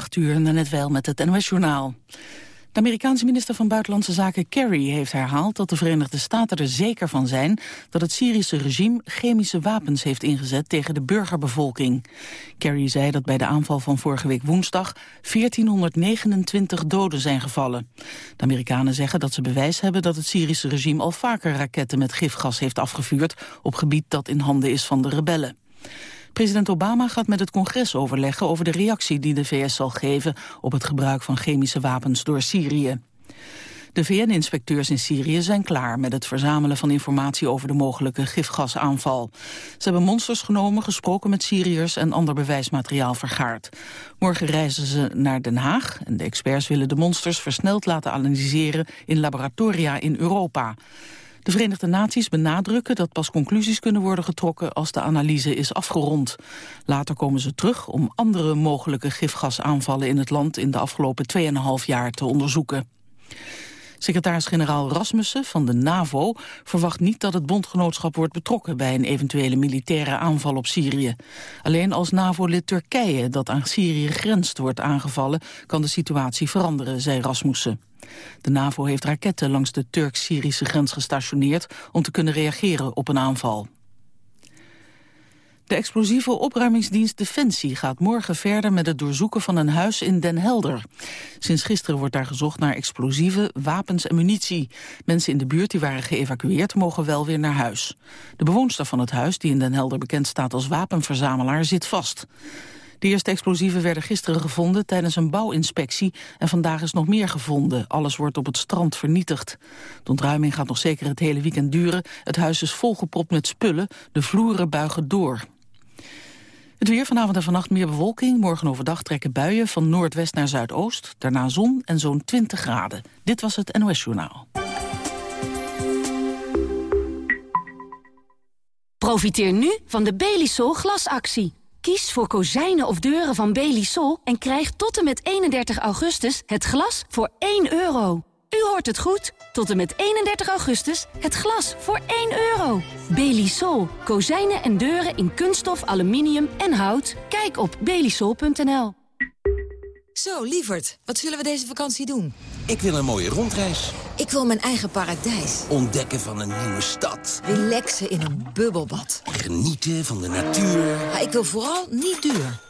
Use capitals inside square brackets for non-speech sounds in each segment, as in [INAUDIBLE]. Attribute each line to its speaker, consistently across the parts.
Speaker 1: 8 uur, net wel met het NOS-journaal. De Amerikaanse minister van Buitenlandse Zaken Kerry heeft herhaald dat de Verenigde Staten er zeker van zijn dat het Syrische regime chemische wapens heeft ingezet tegen de burgerbevolking. Kerry zei dat bij de aanval van vorige week woensdag 1429 doden zijn gevallen. De Amerikanen zeggen dat ze bewijs hebben dat het Syrische regime al vaker raketten met gifgas heeft afgevuurd op gebied dat in handen is van de rebellen. President Obama gaat met het congres overleggen over de reactie die de VS zal geven op het gebruik van chemische wapens door Syrië. De VN-inspecteurs in Syrië zijn klaar met het verzamelen van informatie over de mogelijke gifgasaanval. Ze hebben monsters genomen, gesproken met Syriërs en ander bewijsmateriaal vergaard. Morgen reizen ze naar Den Haag en de experts willen de monsters versneld laten analyseren in laboratoria in Europa. De Verenigde Naties benadrukken dat pas conclusies kunnen worden getrokken als de analyse is afgerond. Later komen ze terug om andere mogelijke gifgasaanvallen in het land in de afgelopen 2,5 jaar te onderzoeken. Secretaris-generaal Rasmussen van de NAVO verwacht niet dat het bondgenootschap wordt betrokken bij een eventuele militaire aanval op Syrië. Alleen als NAVO-lid Turkije, dat aan Syrië grenst, wordt aangevallen, kan de situatie veranderen, zei Rasmussen. De NAVO heeft raketten langs de Turk-Syrische grens gestationeerd om te kunnen reageren op een aanval. De explosieve opruimingsdienst Defensie gaat morgen verder met het doorzoeken van een huis in Den Helder. Sinds gisteren wordt daar gezocht naar explosieven, wapens en munitie. Mensen in de buurt die waren geëvacueerd mogen wel weer naar huis. De bewoonster van het huis, die in Den Helder bekend staat als wapenverzamelaar, zit vast. De eerste explosieven werden gisteren gevonden tijdens een bouwinspectie en vandaag is nog meer gevonden. Alles wordt op het strand vernietigd. De ontruiming gaat nog zeker het hele weekend duren. Het huis is volgepropt met spullen, de vloeren buigen door. Het weer vanavond en vannacht meer bewolking. Morgen overdag trekken buien van noordwest naar zuidoost. Daarna zon en zo'n 20 graden. Dit was het NOS Journaal.
Speaker 2: Profiteer nu van de Belisol glasactie. Kies voor kozijnen of deuren van Belisol en krijg tot en met 31 augustus het glas voor 1 euro. U hoort het goed. Tot en met 31 augustus het glas voor 1 euro. Belisol. Kozijnen en deuren in kunststof, aluminium en hout. Kijk op belisol.nl.
Speaker 3: Zo, lieverd, wat zullen we deze vakantie doen?
Speaker 4: Ik wil een mooie rondreis.
Speaker 3: Ik wil mijn eigen paradijs.
Speaker 4: Ontdekken van een nieuwe stad.
Speaker 3: Relaxen in een bubbelbad.
Speaker 4: Genieten van de natuur.
Speaker 3: Maar ik wil vooral niet duur.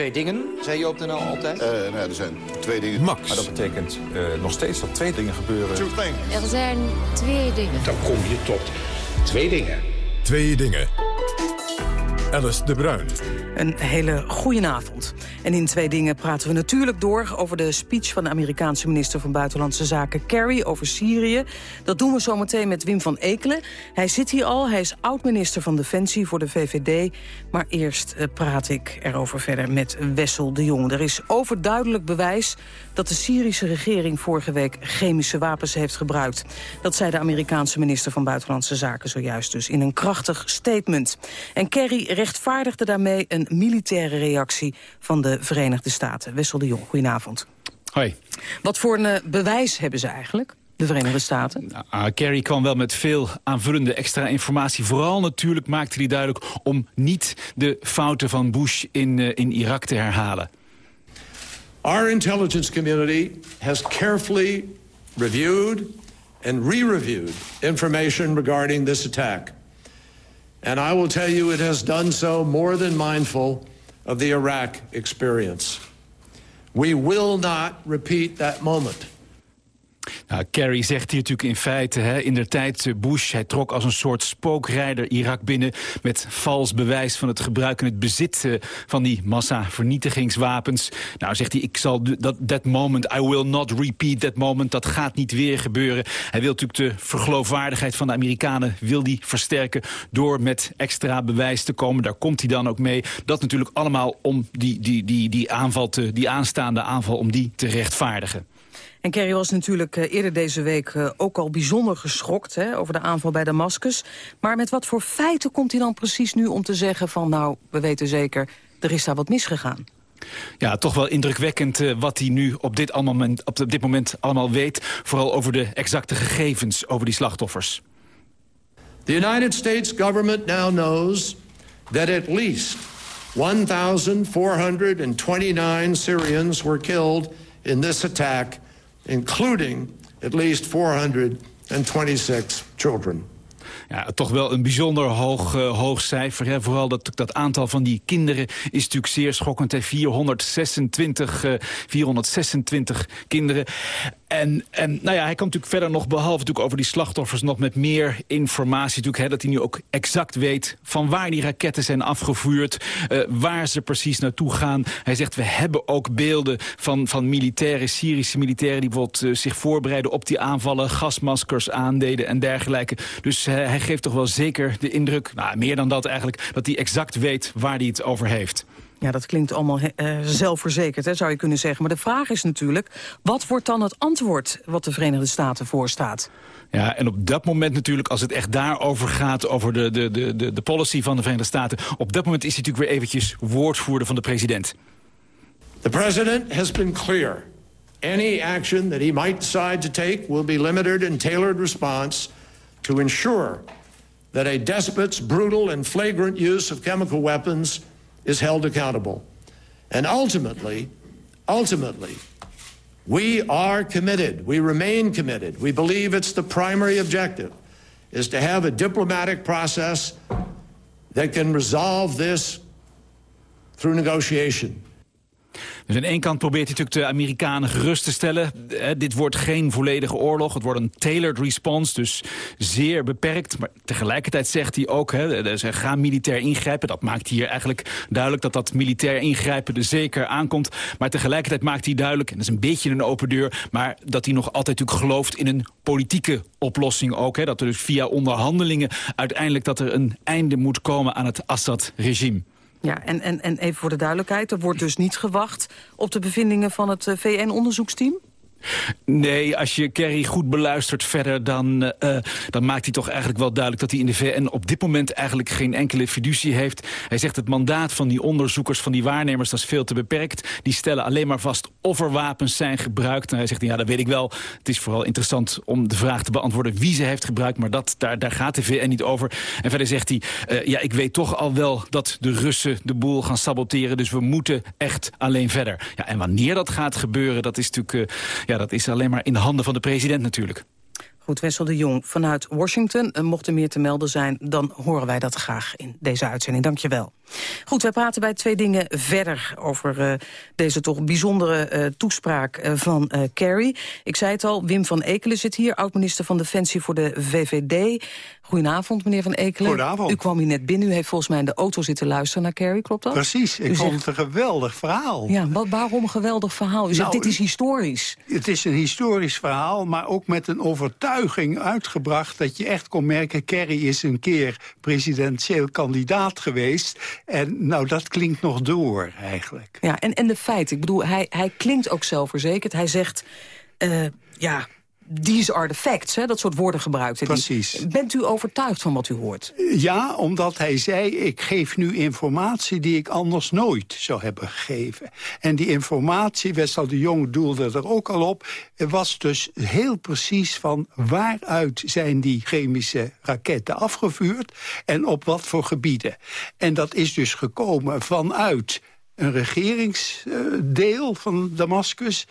Speaker 5: Twee dingen, zei je op de NL altijd?
Speaker 6: Uh, nou, er zijn twee dingen.
Speaker 7: Max.
Speaker 5: Maar dat betekent uh, nog steeds dat twee dingen gebeuren.
Speaker 8: Er zijn twee dingen.
Speaker 9: Dan kom je tot twee dingen.
Speaker 7: Twee dingen. Alice de Bruin.
Speaker 1: Een hele goede avond. En in twee dingen praten we natuurlijk door over de speech van de Amerikaanse minister van Buitenlandse Zaken Kerry over Syrië. Dat doen we zometeen met Wim van Ekelen. Hij zit hier al, hij is oud-minister van Defensie voor de VVD. Maar eerst uh, praat ik erover verder met Wessel de Jong. Er is overduidelijk bewijs dat de Syrische regering vorige week chemische wapens heeft gebruikt. Dat zei de Amerikaanse minister van Buitenlandse Zaken zojuist dus in een krachtig statement. En Kerry rechtvaardigde daarmee een militaire reactie van de Verenigde Staten. Wessel de Jong, goedenavond.
Speaker 10: Hoi.
Speaker 1: Wat voor een uh, bewijs hebben ze eigenlijk? De Verenigde Staten?
Speaker 10: Nou, Kerry kwam wel met veel aanvullende extra informatie. Vooral natuurlijk maakte hij duidelijk om niet de fouten van Bush in, uh, in Irak te herhalen.
Speaker 9: Our intelligence community has carefully reviewed and re-reviewed information regarding this attack. And I will tell you it has done so more than mindful of the Iraq experience. We will not repeat that moment.
Speaker 10: Nou, Kerry zegt hier natuurlijk in feite, hè, in de tijd eh, Bush... hij trok als een soort spookrijder Irak binnen... met vals bewijs van het gebruik en het bezit uh, van die massavernietigingswapens. Nou, zegt hij, ik zal dat that moment, I will not repeat that moment... dat gaat niet weer gebeuren. Hij wil natuurlijk de vergeloofwaardigheid van de Amerikanen wil die versterken... door met extra bewijs te komen. Daar komt hij dan ook mee. Dat natuurlijk allemaal om die, die, die, die, aanval te, die aanstaande aanval om die te rechtvaardigen.
Speaker 11: En Kerry was natuurlijk uh, eerder deze week uh, ook al bijzonder geschokt hè, over de aanval bij Damascus. Maar met wat voor feiten komt hij dan precies nu om te zeggen van nou, we weten zeker, er is daar wat misgegaan?
Speaker 10: Ja, toch wel indrukwekkend uh, wat hij nu op dit, moment, op dit moment allemaal weet. Vooral over de exacte gegevens over die slachtoffers.
Speaker 9: The United States government now knows that at least 1,429 Syrians were killed in this attack, including at least 426 children.
Speaker 10: Ja, toch wel een bijzonder hoog, uh, hoog cijfer. Hè. Vooral dat, dat aantal van die kinderen is natuurlijk zeer schokkend. Hè. 426, uh, 426 kinderen. En, en nou ja, hij kan natuurlijk verder nog, behalve natuurlijk over die slachtoffers... nog met meer informatie natuurlijk, hè, dat hij nu ook exact weet... van waar die raketten zijn afgevuurd, uh, waar ze precies naartoe gaan. Hij zegt, we hebben ook beelden van, van militairen, Syrische militairen... die bijvoorbeeld uh, zich voorbereiden op die aanvallen, gasmaskers aandeden en dergelijke. Dus uh, hij geeft toch wel zeker de indruk, nou, meer dan dat eigenlijk... dat hij exact weet waar hij het over heeft.
Speaker 11: Ja, dat klinkt allemaal uh, zelfverzekerd, hè, zou je kunnen zeggen. Maar de vraag is natuurlijk, wat wordt dan het antwoord wat de Verenigde Staten voorstaat?
Speaker 10: Ja, en op dat moment natuurlijk, als het echt daarover gaat... over de, de, de, de, de policy van de Verenigde Staten... op dat moment is hij natuurlijk weer eventjes woordvoerder van de president.
Speaker 9: The president has been clear. Any action that he might decide to take... will be limited and tailored response to ensure... that a despot's brutal and flagrant use of chemical weapons is held accountable. And ultimately, ultimately, we are committed. We remain committed. We believe it's the primary objective is to have a diplomatic process that can resolve this through negotiation.
Speaker 10: Dus aan ene kant probeert hij natuurlijk de Amerikanen gerust te stellen. Eh, dit wordt geen volledige oorlog. Het wordt een tailored response, dus zeer beperkt. Maar tegelijkertijd zegt hij ook, hè, ze gaan militair ingrijpen. Dat maakt hier eigenlijk duidelijk dat dat militair ingrijpen er zeker aankomt. Maar tegelijkertijd maakt hij duidelijk, en dat is een beetje een open deur... maar dat hij nog altijd natuurlijk gelooft in een politieke oplossing ook. Hè, dat er dus via onderhandelingen uiteindelijk dat er een einde moet komen aan het Assad-regime.
Speaker 11: Ja, en, en, en even voor de duidelijkheid, er wordt dus niet gewacht op de bevindingen van het eh, VN-onderzoeksteam?
Speaker 10: Nee, als je Kerry goed beluistert verder... Dan, uh, dan maakt hij toch eigenlijk wel duidelijk dat hij in de VN op dit moment eigenlijk geen enkele fiducie heeft. Hij zegt het mandaat van die onderzoekers, van die waarnemers, dat is veel te beperkt. Die stellen alleen maar vast of er wapens zijn gebruikt. En hij zegt, ja, dat weet ik wel. Het is vooral interessant om de vraag te beantwoorden wie ze heeft gebruikt. Maar dat, daar, daar gaat de VN niet over. En verder zegt hij, uh, ja, ik weet toch al wel dat de Russen de boel gaan saboteren. Dus we moeten echt alleen verder. Ja, en wanneer dat gaat gebeuren, dat is natuurlijk... ja, dat is alleen maar in de handen van de president natuurlijk.
Speaker 11: Goed, Wessel de Jong vanuit Washington. Mocht er meer te melden zijn, dan horen wij dat graag in deze uitzending. Dank je wel. Goed, wij praten bij twee dingen verder over uh, deze toch bijzondere uh, toespraak van Kerry. Ik zei het al, Wim van Ekelen zit hier, oud-minister van Defensie voor de VVD. Goedenavond, meneer Van Ekelen.
Speaker 12: Goedenavond.
Speaker 11: U kwam hier net binnen, u heeft volgens mij in de auto zitten luisteren naar Kerry, klopt dat?
Speaker 12: Precies, ik u vond zegt... het een geweldig verhaal.
Speaker 11: Ja, wat, waarom een geweldig verhaal? U nou, zegt, dit is historisch.
Speaker 12: Het is een historisch verhaal, maar ook met een overtuiging uitgebracht... dat je echt kon merken, Kerry is een keer presidentieel kandidaat geweest... En nou, dat klinkt nog door, eigenlijk.
Speaker 11: Ja, en, en de feiten. Ik bedoel, hij, hij klinkt ook zelfverzekerd. Hij zegt, uh, ja, these are the facts, hè? dat soort woorden gebruikt.
Speaker 12: Precies.
Speaker 11: Bent u overtuigd van wat u hoort?
Speaker 12: Ja, omdat hij zei, ik geef nu informatie die ik anders nooit zou hebben gegeven. En die informatie, Wessel de Jong doelde er ook al op... was dus heel precies van waaruit zijn die chemische raketten afgevuurd... en op wat voor gebieden. En dat is dus gekomen vanuit een regeringsdeel van Damascus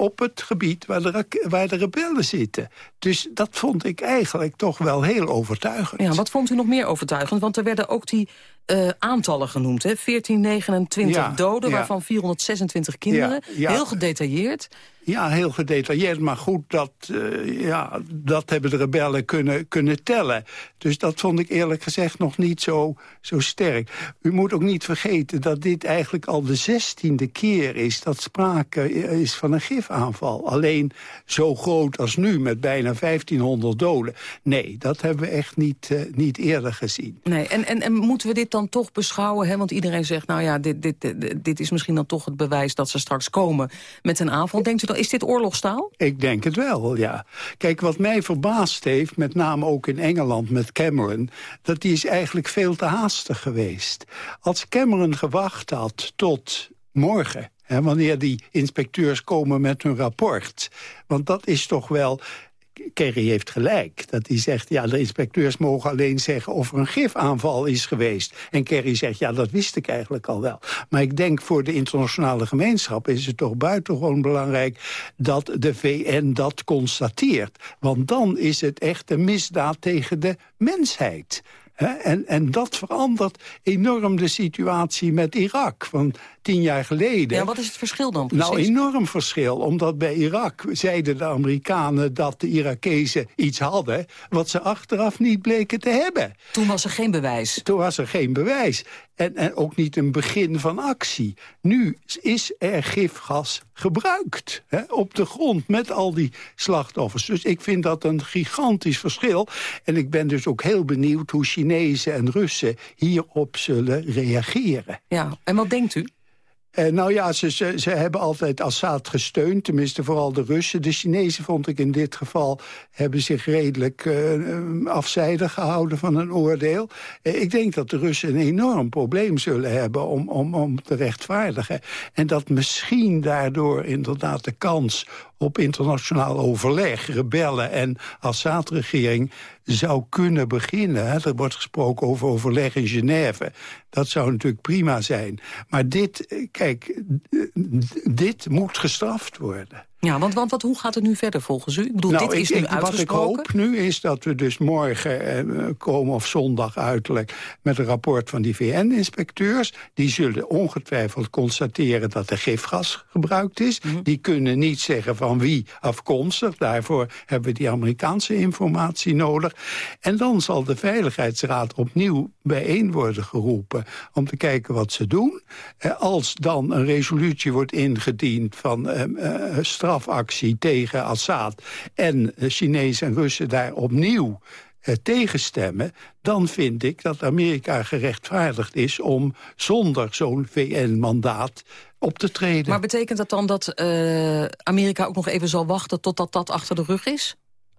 Speaker 12: op het gebied waar de, waar de rebellen zitten. Dus dat vond ik eigenlijk toch wel heel overtuigend.
Speaker 11: Ja, wat vond u nog meer overtuigend? Want er werden ook die uh, aantallen genoemd. Hè? 1429 ja, doden, ja. waarvan 426 kinderen. Ja, heel gedetailleerd.
Speaker 12: Ja, heel gedetailleerd. Maar goed, dat, uh, ja, dat hebben de rebellen kunnen, kunnen tellen. Dus dat vond ik eerlijk gezegd nog niet zo, zo sterk. U moet ook niet vergeten dat dit eigenlijk al de zestiende keer is... dat sprake is van een gifaanval. Alleen zo groot als nu, met bijna 1500 doden. Nee, dat hebben we echt niet, uh, niet eerder gezien.
Speaker 11: Nee, en, en, en moeten we dit dan dan toch beschouwen, hè, want iedereen zegt... nou ja, dit, dit, dit, is misschien dan toch het bewijs dat ze straks komen met een aanval. Denkt u dan, is dit oorlogstaal?
Speaker 12: Ik denk het wel, ja. Kijk, wat mij verbaasd heeft, met name ook in Engeland met Cameron... dat die is eigenlijk veel te haastig geweest. Als Cameron gewacht had tot morgen... Hè, wanneer die inspecteurs komen met hun rapport. Want dat is toch wel Kerry heeft gelijk. Dat hij zegt, ja, de inspecteurs mogen alleen zeggen of er een gifaanval is geweest. En Kerry zegt, ja, dat wist ik eigenlijk al wel. Maar ik denk voor de internationale gemeenschap is het toch buitengewoon belangrijk dat de VN dat constateert. Want dan is het echt een misdaad tegen de mensheid. En, en dat verandert enorm de situatie met Irak van tien jaar geleden.
Speaker 11: Ja, wat is het verschil dan precies?
Speaker 12: Nou, enorm verschil. Omdat bij Irak zeiden de Amerikanen dat de Irakezen iets hadden... wat ze achteraf niet bleken te hebben.
Speaker 11: Toen was er geen bewijs.
Speaker 12: Toen was er geen bewijs. En, en ook niet een begin van actie. Nu is er gifgas gebruikt hè, op de grond met al die slachtoffers. Dus ik vind dat een gigantisch verschil. En ik ben dus ook heel benieuwd hoe Chinezen en Russen hierop zullen reageren.
Speaker 11: Ja, en wat denkt u?
Speaker 12: Uh, nou ja, ze, ze, hebben altijd Assad gesteund, tenminste vooral de Russen. De Chinezen, vond ik in dit geval, hebben zich redelijk uh, afzijdig gehouden van een oordeel. Ik denk dat de Russen een enorm probleem zullen hebben om, om, om te rechtvaardigen. En dat misschien daardoor inderdaad de kans op internationaal overleg, rebellen en Assad-regering zou kunnen beginnen. Er wordt gesproken over overleg in Genève. Dat zou natuurlijk prima zijn. Maar dit, eh, kijk, dit moet gestraft worden.
Speaker 11: Ja, want, want wat, hoe gaat het nu verder volgens u? Ik bedoel,
Speaker 12: nou,
Speaker 11: dit is nu uitgesproken.
Speaker 12: Wat ik hoop nu is dat we dus morgen eh, komen, of zondag uiterlijk... met een rapport van die VN-inspecteurs. Die zullen ongetwijfeld constateren dat er gifgas gebruikt is. Mm -hmm. Die kunnen niet zeggen van wie afkomstig. Daarvoor hebben we die Amerikaanse informatie nodig. En dan zal de Veiligheidsraad opnieuw bijeen worden geroepen... om te kijken wat ze doen. Eh, als dan een resolutie wordt ingediend van... Uh, strafactie tegen Assad... en de Chinezen en Russen daar opnieuw eh, tegenstemmen... dan vind ik dat Amerika gerechtvaardigd is om zonder zo'n VN-mandaat op te treden.
Speaker 11: Maar betekent dat dan dat uh, Amerika ook nog even zal wachten totdat dat achter de rug is?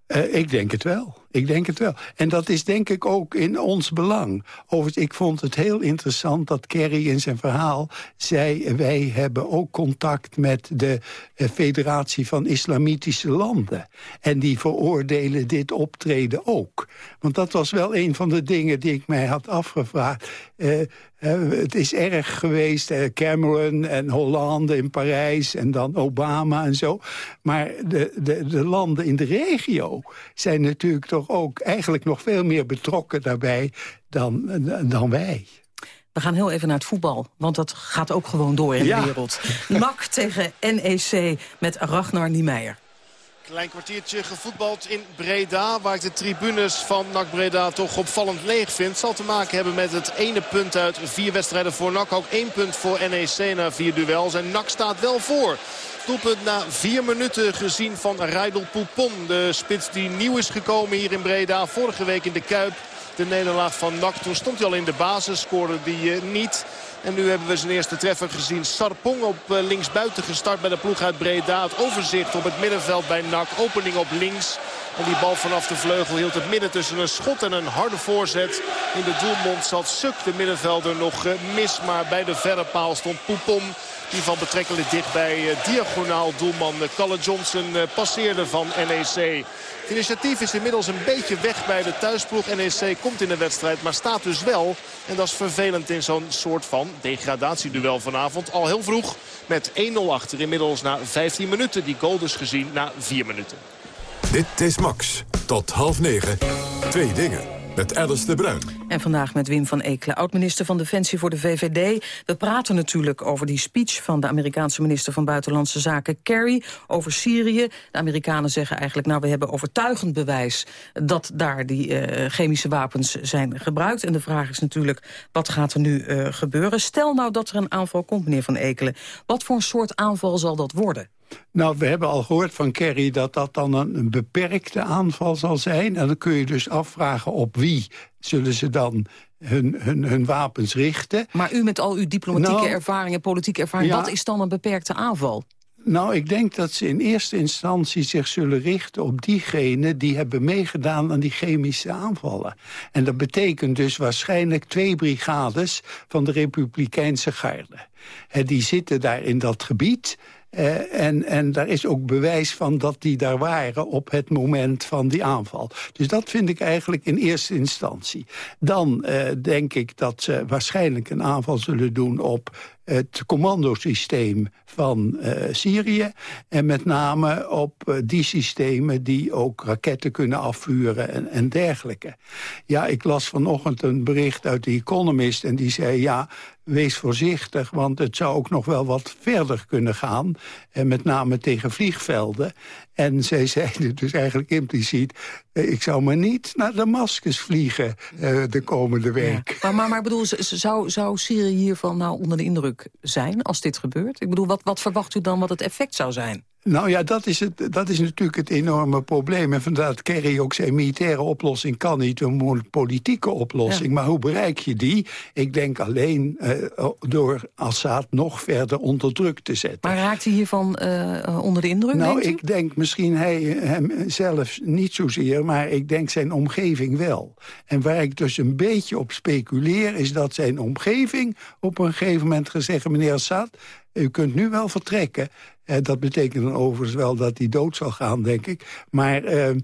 Speaker 12: Uh, ik denk het wel. Ik denk het wel. En dat is denk ik ook in ons belang. Overigens, ik vond het heel interessant dat Kerry in zijn verhaal zei... wij hebben ook contact met de uh, Federatie van Islamitische Landen. En die veroordelen dit optreden ook. Want dat was wel een van de dingen die ik mij had afgevraagd. Uh, het is erg geweest, Cameron en Hollande in Parijs... en dan Obama en zo. Maar de, de, de landen in de regio zijn natuurlijk toch ook... eigenlijk nog veel meer betrokken daarbij dan, dan wij.
Speaker 11: We gaan heel even naar het voetbal, want dat gaat ook gewoon door in
Speaker 12: ja.
Speaker 11: de wereld. NAC tegen NEC met Ragnar Niemeyer.
Speaker 13: Klein kwartiertje gevoetbald in Breda. Waar ik de tribunes van NAC Breda toch opvallend leeg vind. Zal te maken hebben met het ene punt uit vier wedstrijden voor NAC. Ook één punt voor NEC na vier duels. En NAC staat wel voor. Doelpunt na vier minuten gezien van Rijdel Poupon. De spits die nieuw is gekomen hier in Breda. Vorige week in de Kuip. De nederlaag van NAC. Toen stond hij al in de basis. Scoorde die uh, niet. En nu hebben we zijn eerste treffer gezien. Sarpong op linksbuiten gestart bij de ploeg uit Breda. Overzicht op het middenveld bij NAC. Opening op links. En die bal vanaf de vleugel hield het midden tussen een schot en een harde voorzet. In de doelmond zat Suk, de middenvelder, nog mis. Maar bij de verre paal stond Poupon. Die van betrekkelijk dicht bij diagonaal doelman Calle Johnson passeerde van NEC. Het initiatief is inmiddels een beetje weg bij de thuisploeg. NEC komt in de wedstrijd, maar staat dus wel. En dat is vervelend in zo'n soort van degradatieduel vanavond. Al heel vroeg met 1-0 achter. Inmiddels na 15 minuten. Die goal dus gezien na 4 minuten.
Speaker 7: Dit is Max. Tot half negen. Twee dingen met Alice de Bruin.
Speaker 11: En vandaag met Wim van Ekelen, oud-minister van Defensie voor de VVD. We praten natuurlijk over die speech van de Amerikaanse minister van Buitenlandse Zaken Kerry over Syrië. De Amerikanen zeggen eigenlijk, nou we hebben overtuigend bewijs dat daar die uh, chemische wapens zijn gebruikt. En de vraag is natuurlijk, wat gaat er nu uh, gebeuren? Stel nou dat er een aanval komt, meneer van Ekelen. Wat voor een soort aanval zal dat worden?
Speaker 12: Nou, we hebben al gehoord van Kerry dat dat dan een, een, beperkte aanval zal zijn. En dan kun je dus afvragen op wie zullen ze dan hun, hun, hun wapens richten.
Speaker 11: Maar u met al uw diplomatieke nou, ervaring en politieke ervaring... wat is dan een beperkte aanval?
Speaker 12: Nou, ik denk dat ze in eerste instantie zich zullen richten op diegenen... die hebben meegedaan aan die chemische aanvallen. En dat betekent dus waarschijnlijk twee brigades van de Republikeinse garde. En die zitten daar in dat gebied... Uh, en, en daar is ook bewijs van dat die daar waren op het moment van die aanval. Dus dat vind ik eigenlijk in eerste instantie. Dan uh, denk ik dat ze waarschijnlijk een aanval zullen doen op het commandosysteem van uh, Syrië. En met name op uh, die systemen die ook raketten kunnen afvuren en, en dergelijke. Ja, ik las vanochtend een bericht uit The Economist en die zei... ja, wees voorzichtig, want het zou ook nog wel wat verder kunnen gaan. En met name tegen vliegvelden. En zij zeiden dus eigenlijk impliciet... Eh, ik zou maar niet naar Damascus vliegen uh, de komende week.
Speaker 11: Ja. Maar, maar, maar bedoel, zou, zou Syrië hiervan nou onder de indruk zijn als dit gebeurt? Ik bedoel, wat, wat verwacht u dan wat het effect zou zijn?
Speaker 12: Nou ja, dat is, het, dat is natuurlijk het enorme probleem. En vandaar dat Kerry ook zei, militaire oplossing kan niet. Een politieke oplossing. Maar hoe bereik je die? Ik denk alleen uh, door Assad nog verder onder druk te zetten.
Speaker 11: Maar raakt hij hiervan uh, onder de indruk,
Speaker 12: Nou, ik denk misschien hij hem zelf niet zozeer... maar ik denk zijn omgeving wel. En waar ik dus een beetje op speculeer... is dat zijn omgeving op een gegeven moment gezegd... meneer Assad, u kunt nu wel vertrekken. Uh, dat betekent dan overigens wel dat hij dood zal gaan, denk ik. Maar... Uh,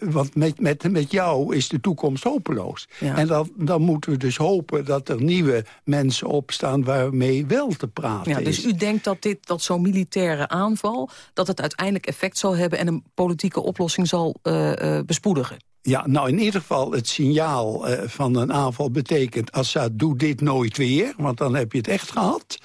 Speaker 12: want met, met, met jou is de toekomst hopeloos. Ja. En dan, dan moeten we dus hopen dat er nieuwe mensen opstaan... waarmee wel te praten
Speaker 11: ja, dus
Speaker 12: is.
Speaker 11: u denkt dat, dit, dat zo'n militaire aanval... dat het uiteindelijk effect zal hebben... en een politieke oplossing zal uh, uh, bespoedigen?
Speaker 12: Ja, nou in ieder geval het signaal van een aanval betekent... Assad, doe dit nooit weer, want dan heb je het echt gehad.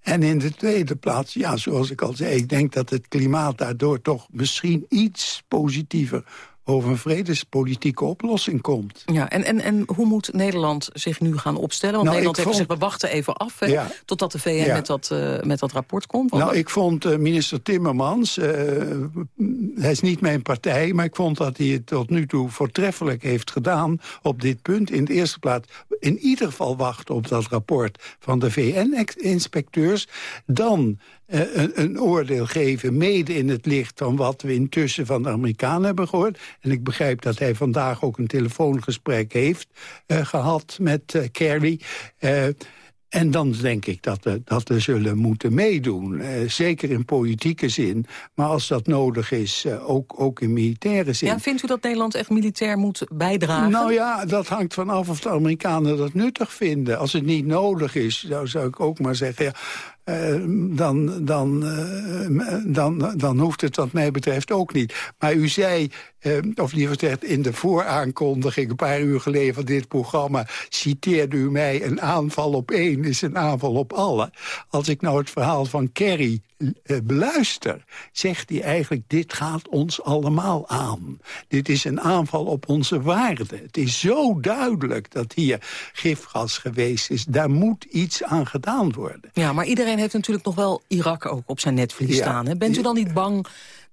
Speaker 12: En in de tweede plaats, ja, zoals ik al zei... ik denk dat het klimaat daardoor toch misschien iets positiever over een vredespolitieke oplossing komt.
Speaker 11: Ja, en, en, en hoe moet Nederland zich nu gaan opstellen? Want nou, Nederland heeft vond... gezegd, we wachten even af... Hè, ja. totdat de VN ja. met, dat, uh, met dat rapport komt.
Speaker 12: Nou, ik vond uh, minister Timmermans... Uh, hij is niet mijn partij... maar ik vond dat hij het tot nu toe voortreffelijk heeft gedaan... op dit punt. In de eerste plaats in ieder geval wachten op dat rapport... van de VN-inspecteurs. Dan een, een, oordeel geven, mede in het licht van wat we intussen van de Amerikanen hebben gehoord. En ik begrijp dat hij vandaag ook een telefoongesprek heeft uh, gehad met uh, Kerry. En dan denk ik dat we, dat we zullen moeten meedoen. Uh, zeker in politieke zin. Maar als dat nodig is, uh, ook, ook in militaire zin.
Speaker 11: Ja, vindt u dat Nederland echt militair moet bijdragen?
Speaker 12: Nou ja, dat hangt vanaf of de Amerikanen dat nuttig vinden. Als het niet nodig is, zou, zou ik ook maar zeggen... Ja, dan, dan, uh, dan, dan hoeft het wat mij betreft ook niet. Maar u zei, uh, of liever gezegd in de vooraankondiging... een paar uur geleden van dit programma... citeerde u mij een aanval op één is een aanval op alle. Als ik nou het verhaal van Kerry beluister... zegt hij eigenlijk, dit gaat ons allemaal aan. Dit is een aanval op onze waarden. Het is zo duidelijk dat hier gifgas geweest is. Daar moet iets aan gedaan worden.
Speaker 11: Ja, maar iedereen heeft natuurlijk nog wel Irak ook op zijn netvlies ja. staan. Hè? Bent u dan niet bang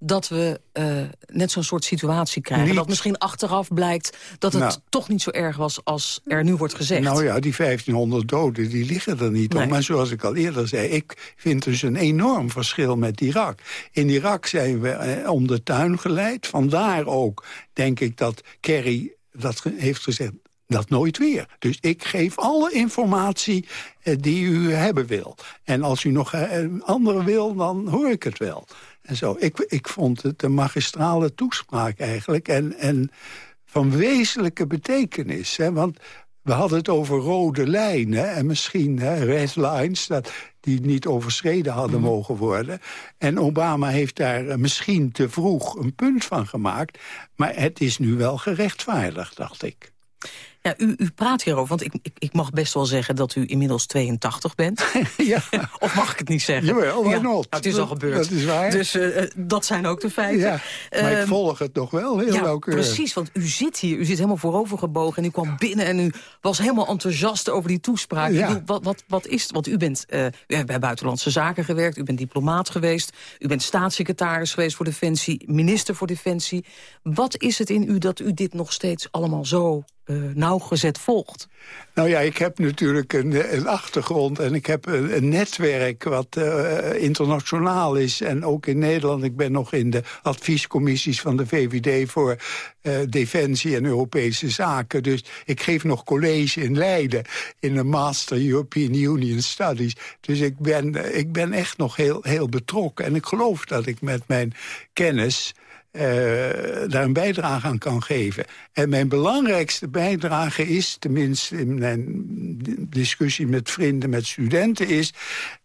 Speaker 11: dat we uh, net zo'n soort situatie krijgen? Niet. Dat misschien achteraf blijkt dat het nou. toch niet zo erg was als er nu wordt gezegd.
Speaker 12: Nou ja, die 1500 doden, die liggen er niet nee. om. Maar zoals ik al eerder zei, ik vind dus een enorm verschil met Irak. In Irak zijn we eh, om de tuin geleid. Vandaar ook, denk ik, dat Kerry dat heeft gezegd dat nooit weer. Dus ik geef alle informatie eh, die u hebben wil. En als u nog eh, andere wil, dan hoor ik het wel. En zo. Ik, ik vond het een magistrale toespraak eigenlijk. En, en van wezenlijke betekenis. Hè? Want we hadden het over rode lijnen en misschien hè, red lines... Dat, die niet overschreden hadden mm. mogen worden. En Obama heeft daar misschien te vroeg een punt van gemaakt. Maar het is nu wel gerechtvaardigd, dacht ik.
Speaker 11: Ja, u, u praat hierover, want ik, ik, ik, mag best wel zeggen dat u inmiddels 82 bent. [LAUGHS]
Speaker 12: ja. [LAUGHS]
Speaker 11: of mag ik het niet zeggen?
Speaker 12: Jawel, why ja. not? Nou,
Speaker 11: het is al gebeurd.
Speaker 12: Dat is waar.
Speaker 11: Dus uh, dat zijn ook de feiten.
Speaker 12: Ja, maar ik
Speaker 11: Ehm,
Speaker 12: volg het nog wel heel
Speaker 11: ja,
Speaker 12: nauwkeurig.
Speaker 11: precies, want u zit hier, u zit helemaal voorover gebogen... en u kwam binnen en u was helemaal enthousiast over die toespraak.
Speaker 12: Ja.
Speaker 11: Bedoel, wat, wat, wat is het? Want u bent uh, u heeft bij Buitenlandse Zaken gewerkt, u bent diplomaat geweest... u bent staatssecretaris geweest voor Defensie, minister voor Defensie. Wat is het in u dat u dit nog steeds allemaal zo uh, nauwgezet volgt?
Speaker 12: Nou ja, ik heb natuurlijk een, een achtergrond en ik heb een, netwerk wat uh, internationaal is. En ook in Nederland, ik ben nog in de adviescommissies van de VVD voor uh, Defensie en Europese Zaken. Dus ik geef nog college in Leiden in een Master European Union Studies. Dus ik ben, ik ben echt nog heel, heel betrokken. En ik geloof dat ik met mijn kennis... Uh, daar een bijdrage aan kan geven. En mijn belangrijkste bijdrage is, tenminste in mijn discussie met vrienden, met studenten, is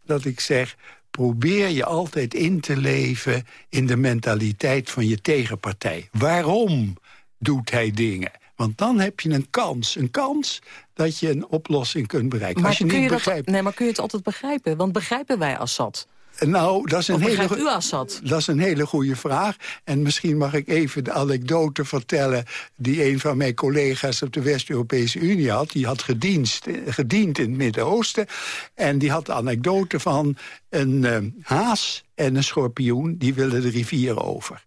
Speaker 12: dat ik zeg, probeer je altijd in te leven in de mentaliteit van je tegenpartij. Waarom doet hij dingen? Want dan heb je een kans. Een kans dat je een oplossing kunt bereiken.
Speaker 11: Maar
Speaker 12: Als je
Speaker 11: kun
Speaker 12: niet
Speaker 11: je dat, nee, maar kun je het altijd begrijpen? Want begrijpen wij Assad?
Speaker 12: Nou, dat is, een hele,
Speaker 11: u Assad?
Speaker 12: dat is een hele goede vraag. En misschien mag ik even de anekdote vertellen... die een van mijn collega's op de West-Europese Unie had. Die had gedienst, gediend in het Midden-Oosten. En die had de anekdote van een uh, haas en een schorpioen... die wilden de rivier over.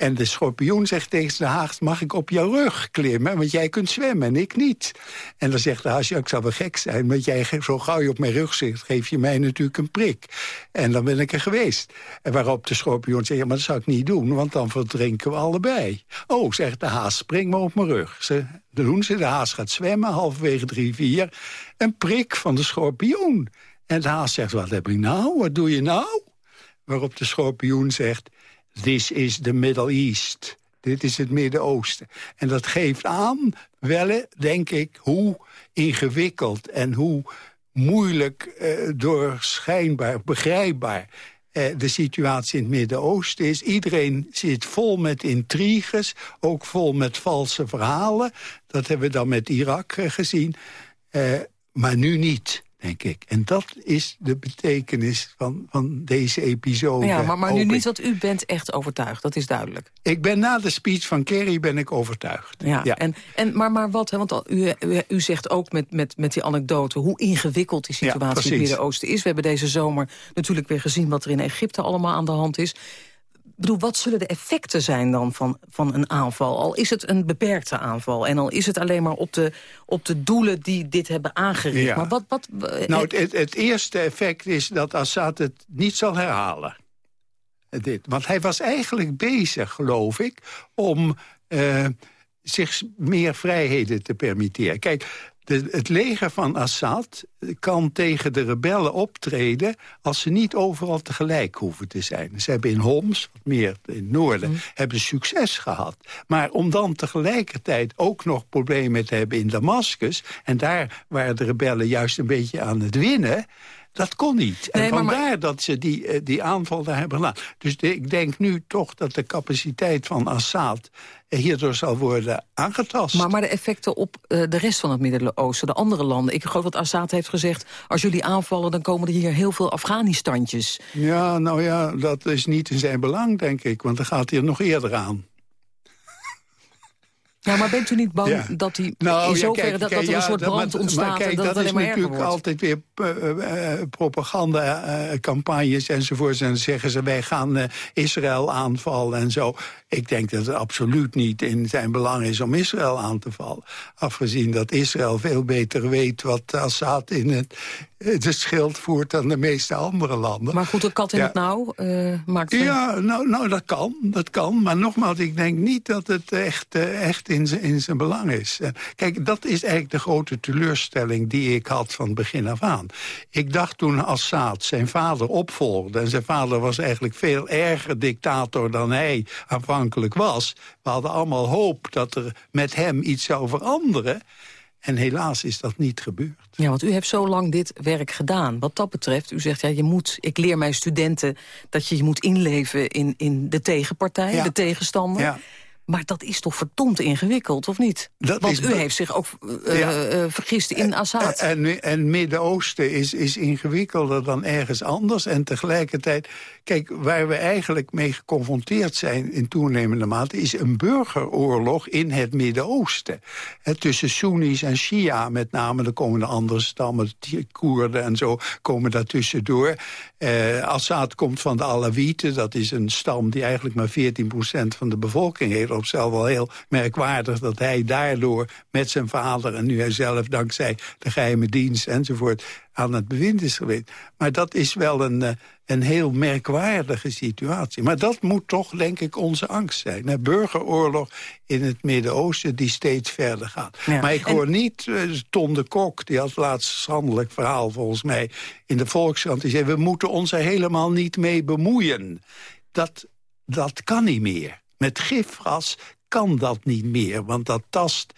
Speaker 12: En de schorpioen zegt tegen de haas, mag ik op jouw rug klimmen? Want jij kunt zwemmen en ik niet. En dan zegt de haas, ja, ik zou wel gek zijn... want jij zo gauw je op mijn rug zit, geef je mij natuurlijk een prik. En dan ben ik er geweest. En waarop de schorpioen zegt, maar dat zou ik niet doen... want dan verdrinken we allebei. Oh, zegt de haas, spring maar op mijn rug. Ze doen ze, de haas gaat zwemmen, halverwege de rivier. Een prik van de schorpioen. En de haas zegt, wat heb ik nou? Wat doe je nou? Waarop de schorpioen zegt... This is the Middle East. Dit is het Midden-Oosten. En dat geeft aan, wel, denk ik, hoe ingewikkeld en hoe moeilijk uh, doorschijnbaar, begrijpbaar uh, de situatie in het Midden-Oosten is. Iedereen zit vol met intriges, ook vol met valse verhalen. Dat hebben we dan met Irak uh, gezien. maar nu niet denk ik. En dat is de betekenis van, van deze episode.
Speaker 11: Ja, maar, maar nu niet, want u bent echt overtuigd, dat is duidelijk.
Speaker 12: Ik ben na de speech van Kerry ben ik overtuigd.
Speaker 11: Ja, ja. En, en, maar, maar wat, hè, want u, u, u zegt ook met, met, met die anekdote... hoe ingewikkeld die situatie ja, in het Midden-Oosten is. We hebben deze zomer natuurlijk weer gezien wat er in Egypte allemaal aan de hand is. Bedoel, wat zullen de effecten zijn dan van, van een aanval? Al is het een beperkte aanval en al is het alleen maar op de, op de doelen die dit hebben aangericht.
Speaker 12: Ja.
Speaker 11: Maar wat, wat,
Speaker 12: nou, het, het, het, eerste effect is dat Assad het niet zal herhalen. Dit. Want hij was eigenlijk bezig, geloof ik, om uh, zich meer vrijheden te permitteren. Kijk, de, het leger van Assad kan tegen de rebellen optreden... als ze niet overal tegelijk hoeven te zijn. Ze hebben in Homs, wat meer in het noorden, mm. hebben succes gehad. Maar om dan tegelijkertijd ook nog problemen te hebben in Damascus... en daar waren de rebellen juist een beetje aan het winnen... Dat kon niet. En
Speaker 11: nee, maar,
Speaker 12: vandaar
Speaker 11: maar...
Speaker 12: dat ze die, die aanval daar hebben gedaan. Dus de, ik denk nu toch dat de capaciteit van Assad hierdoor zal worden aangetast.
Speaker 11: Maar, maar de effecten op uh, de rest van het Midden-Oosten, de andere landen. Ik geloof dat Assad heeft gezegd, als jullie aanvallen... dan komen er hier heel veel Afghanistandjes.
Speaker 12: Ja, nou ja, dat is niet in zijn belang, denk ik. Want dan gaat hij er nog eerder aan.
Speaker 11: Ja, maar bent u niet bang ja. dat hij
Speaker 12: nou,
Speaker 11: in
Speaker 12: ja,
Speaker 11: zoverre
Speaker 12: kijk,
Speaker 11: dat, dat er een
Speaker 12: ja,
Speaker 11: soort
Speaker 12: dat,
Speaker 11: brand
Speaker 12: maar,
Speaker 11: ontstaat
Speaker 12: maar kijk,
Speaker 11: en dat,
Speaker 12: dat
Speaker 11: het alleen
Speaker 12: is
Speaker 11: maar erger
Speaker 12: natuurlijk
Speaker 11: wordt?
Speaker 12: altijd weer uh, uh, propaganda-campagnes enzovoort. En dan zeggen ze, wij gaan uh, Israël aanvallen en zo. Ik denk dat het absoluut niet in zijn belang is om Israël aan te vallen. Afgezien dat Israël veel beter weet wat Assad in het, de schild voert dan de meeste andere landen.
Speaker 11: Maar goed, een kat in
Speaker 12: ja.
Speaker 11: het nauw uh, maakt...
Speaker 12: Ja, nou, nou, dat kan, dat kan. Maar nogmaals, ik denk niet dat het echt, echt in zijn belang is. Uh, kijk, dat is eigenlijk de grote teleurstelling die ik had van begin af aan. Ik dacht toen Assad zijn vader opvolgde... en zijn vader was eigenlijk veel erger dictator dan hij aanvankelijk was. We hadden allemaal hoop dat er met hem iets zou veranderen... En helaas is dat niet gebeurd.
Speaker 11: Ja, want u heeft zo lang dit werk gedaan. Wat dat betreft, u zegt, ja, je moet, ik leer mijn studenten... dat je je moet inleven in, in de tegenpartij,
Speaker 12: ja.
Speaker 11: de tegenstander.
Speaker 12: Ja.
Speaker 11: Maar dat is toch verdomd ingewikkeld, of niet?
Speaker 12: Dat
Speaker 11: Want
Speaker 12: is
Speaker 11: u heeft zich ook uh, vergist in Assad.
Speaker 12: En, en, en Midden-Oosten is, is ingewikkelder dan ergens anders. En tegelijkertijd, kijk, waar we eigenlijk mee geconfronteerd zijn... in toenemende mate, is een burgeroorlog in het Midden-Oosten. Tussen Soenies en Shia met name. Er komen de andere stammen, de Koerden en zo, komen daartussendoor. Uh, Assad komt van de Alawieten. Dat is een stam die eigenlijk maar 14% van de bevolking heeft. Op zelf wel heel merkwaardig dat hij daardoor met zijn vader... en nu hij zelf dankzij de geheime dienst enzovoort aan het bewind is geweest. Maar dat is wel een, eh, een heel merkwaardige situatie. Maar dat moet toch, denk ik, onze angst zijn. Een burgeroorlog in het Midden-Oosten die steeds verder gaat. Maar ik hoor niet uh, Ton de Kok, die had laatst schandelijk verhaal volgens mij... in de Volkskrant, die zei, we moeten ons er helemaal niet mee bemoeien. Dat, dat kan niet meer. Met gifgas kan dat niet meer, want dat tast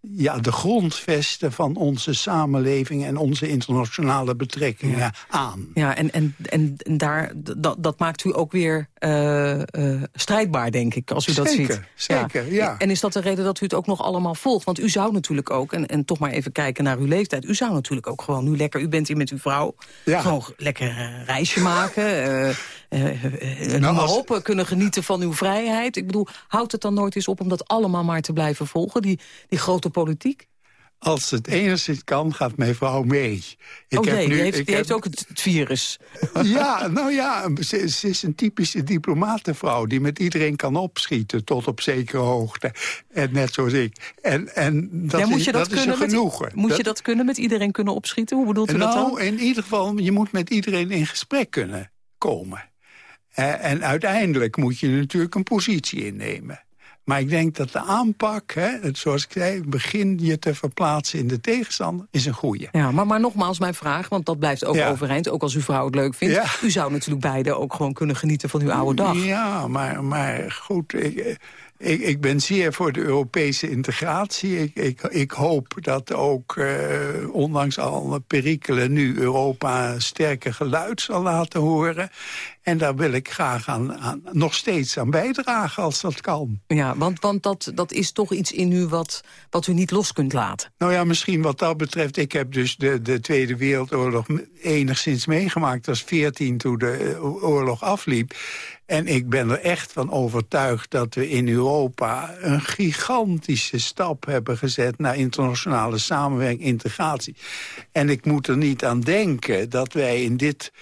Speaker 12: ja, de grondvesten van onze samenleving... en onze internationale betrekkingen aan.
Speaker 11: Ja, en, en, en daar, dat, dat maakt u ook weer strijdbaar, denk ik, als u dat ziet.
Speaker 12: Zeker, ja. ja.
Speaker 11: En is dat de reden dat u het ook nog allemaal volgt? Want u zou natuurlijk ook, en, en toch maar even kijken naar uw leeftijd... u zou natuurlijk ook gewoon nu lekker, u bent hier met uw vrouw... Ja. gewoon lekker een reisje maken... Uh, uh, nou, als... op, kunnen genieten van uw vrijheid. Ik bedoel, houdt het dan nooit eens op om dat allemaal maar te blijven volgen? Die, die grote politiek?
Speaker 12: Als het enigszins kan, gaat mijn vrouw mee.
Speaker 11: Ik oh heb nu, die, heeft, die heeft ook het, virus. [LAUGHS]
Speaker 12: Ja, nou ja, ze, is een typische diplomatenvrouw... die met iedereen kan opschieten tot op zekere hoogte. En net zoals ik. En, en dat, ja, moet je is, dat, dat is een genoegen.
Speaker 11: Moet je dat kunnen, met iedereen kunnen opschieten? Hoe bedoelt u
Speaker 12: nou,
Speaker 11: dat dan?
Speaker 12: Nou, in ieder geval, je moet met iedereen in gesprek kunnen komen. En uiteindelijk moet je natuurlijk een positie innemen. Maar ik denk dat de aanpak, hè, zoals ik zei... begin je te verplaatsen in de tegenstander, is een goede.
Speaker 11: Ja, maar, maar nogmaals mijn vraag, want dat blijft ook overeind... ook als uw vrouw het leuk vindt. U zou natuurlijk beide ook gewoon kunnen genieten van uw oude dag.
Speaker 12: Ja, maar, maar goed... Ik, ik, ik, ben zeer voor de Europese integratie. Ik, ik, ik hoop dat ook, uh, ondanks alle perikelen... nu Europa een sterker geluid zal laten horen. En daar wil ik graag aan, aan, nog steeds aan bijdragen als dat kan.
Speaker 11: Ja, want, want dat, dat is toch iets in u wat, wat u niet los kunt laten.
Speaker 12: Nou ja, misschien wat dat betreft. Ik heb dus de, de Tweede Wereldoorlog enigszins meegemaakt. Was 14 toen de oorlog afliep. En ik ben er echt van overtuigd dat we in Europa... een gigantische stap hebben gezet naar internationale samenwerking, integratie. En ik moet er niet aan denken dat wij in dit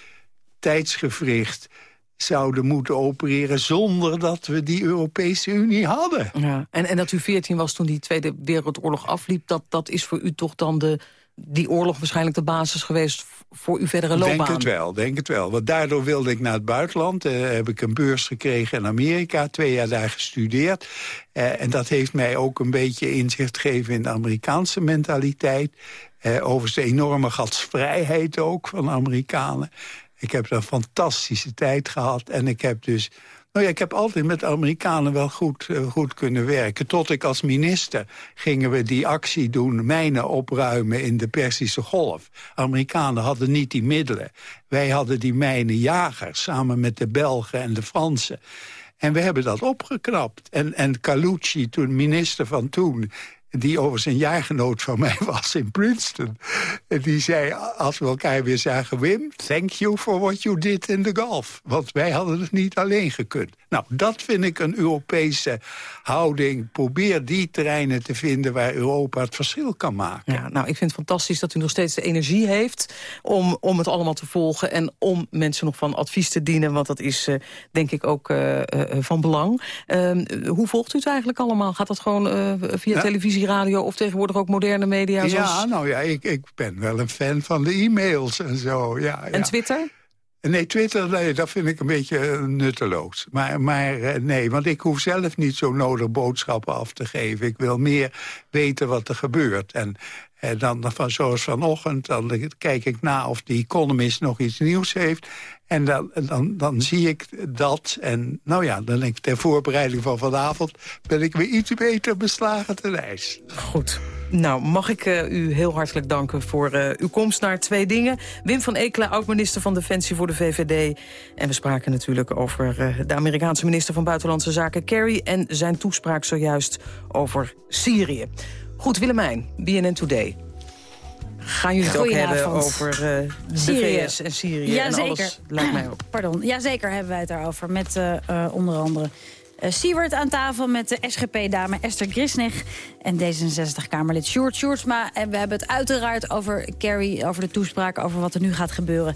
Speaker 12: tijdsgevricht zouden moeten opereren zonder dat we die Europese Unie hadden.
Speaker 11: Ja. En, en dat u 14 was toen die Tweede Wereldoorlog afliep... dat, dat is voor u toch dan de, die oorlog waarschijnlijk de basis geweest voor uw verdere loopbaan?
Speaker 12: Denk het wel, denk het wel. Want daardoor wilde ik naar het buitenland. Uh, heb ik een beurs gekregen in Amerika, twee jaar daar gestudeerd. Uh, en dat heeft mij ook een beetje inzicht gegeven in de Amerikaanse mentaliteit. Uh, overigens de enorme gastvrijheid ook van Amerikanen. Ik heb een fantastische tijd gehad. En ik heb dus... Nou ja, ik heb altijd met Amerikanen wel goed, uh, goed kunnen werken. Tot ik als minister gingen we die actie doen... mijnen opruimen in de Persische Golf. Amerikanen hadden niet die middelen. Wij hadden die mijnenjagers samen met de Belgen en de Fransen. En we hebben dat opgeknapt. En, en Calucci, toen minister van toen die overigens een jaargenoot van mij [LAUGHS] was in Princeton. En die zei, als we elkaar weer zagen... Wim, thank you for what you did in the golf. Want wij hadden het niet alleen gekund. Nou, dat vind ik een Europese houding. Probeer die terreinen te vinden waar Europa het verschil kan maken.
Speaker 11: Ja, nou, ik vind het fantastisch dat u nog steeds de energie heeft... om, om het allemaal te volgen en om mensen nog van advies te dienen. Want dat is, uh, denk ik, ook uh, uh, van belang. Ehm, hoe volgt u het eigenlijk allemaal? Gaat dat gewoon via ja. televisie? Radio of tegenwoordig ook moderne media? Zoals...
Speaker 12: Ja, nou ja, ik, ik ben wel een fan van de e-mails en zo. Ja,
Speaker 11: en
Speaker 12: ja.
Speaker 11: Twitter?
Speaker 12: Nee, Twitter, nee, dat vind ik een beetje eh, nutteloos. Maar, maar eh, nee, want ik hoef zelf niet zo nodig boodschappen af te geven. Ik wil meer weten wat er gebeurt. En En dan van zoals vanochtend, dan kijk ik na of de Economist nog iets nieuws heeft. En dan, dan, dan zie ik dat. En nou ja, dan denk ik ter voorbereiding van vanavond... ben ik weer iets beter beslagen ten ijs.
Speaker 11: Goed. Nou, mag ik uh, u heel hartelijk danken voor uh, uw komst naar Twee Dingen. Wim van Ekelen, oud-minister van Defensie voor de VVD. En we spraken natuurlijk over uh, de Amerikaanse minister van Buitenlandse Zaken Kerry... en zijn toespraak zojuist over Syrië. Goed, Willemijn, BNN Today. Gaan jullie het ook hebben over uh, de VS en Syrië
Speaker 14: ja,
Speaker 11: en
Speaker 14: zeker.
Speaker 11: alles? Lijkt mij ook.
Speaker 14: Pardon, jazeker hebben wij het daarover. Met uh, uh, onder andere uh, Siewert aan tafel met de SGP-dame Esther Grisnig... en D66-Kamerlid Sjoerd Sjoerdsma. En we hebben het uiteraard over Kerry, over de toespraak... over wat er nu gaat gebeuren.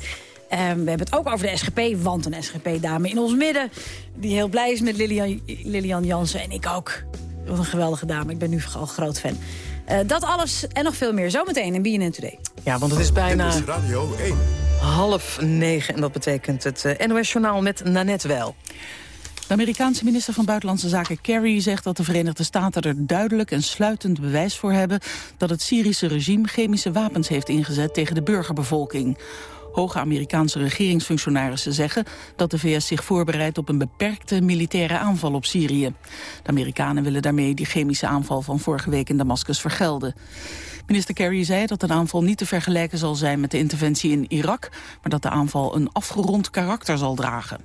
Speaker 14: Um, we hebben het ook over de SGP, want een SGP-dame in ons midden... die heel blij is met Lilian, Lilian Jansen en ik ook. Wat een geweldige dame, ik ben nu al groot fan. Uh, dat alles en nog veel meer zometeen in BNN Today.
Speaker 11: Ja, want het is bijna
Speaker 7: Dit is Radio 1.
Speaker 11: half negen. En dat betekent het uh, NOS-journaal met Nanette Wel.
Speaker 1: De Amerikaanse minister van Buitenlandse Zaken Kerry zegt dat de Verenigde Staten er duidelijk en sluitend bewijs voor hebben dat het Syrische regime chemische wapens heeft ingezet tegen de burgerbevolking. Hoge Amerikaanse regeringsfunctionarissen zeggen dat de VS zich voorbereidt op een beperkte militaire aanval op Syrië. De Amerikanen willen daarmee die chemische aanval van vorige week in Damascus vergelden. Minister Kerry zei dat een aanval niet te vergelijken zal zijn met de interventie in Irak, maar dat de aanval een afgerond karakter zal dragen.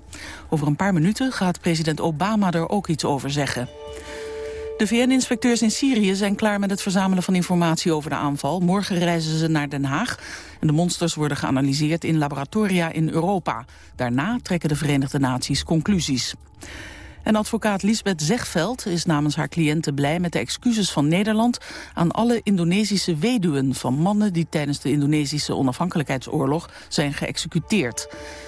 Speaker 1: Over een paar minuten gaat president Obama er ook iets over zeggen. De VN-inspecteurs in Syrië zijn klaar met het verzamelen van informatie over de aanval. Morgen reizen ze naar Den Haag en de monsters worden geanalyseerd in laboratoria in Europa. Daarna trekken de Verenigde Naties conclusies. En advocaat Lisbeth Zegveld is namens haar cliënten blij met de excuses van Nederland aan alle Indonesische weduwen van mannen die tijdens de Indonesische onafhankelijkheidsoorlog zijn geëxecuteerd.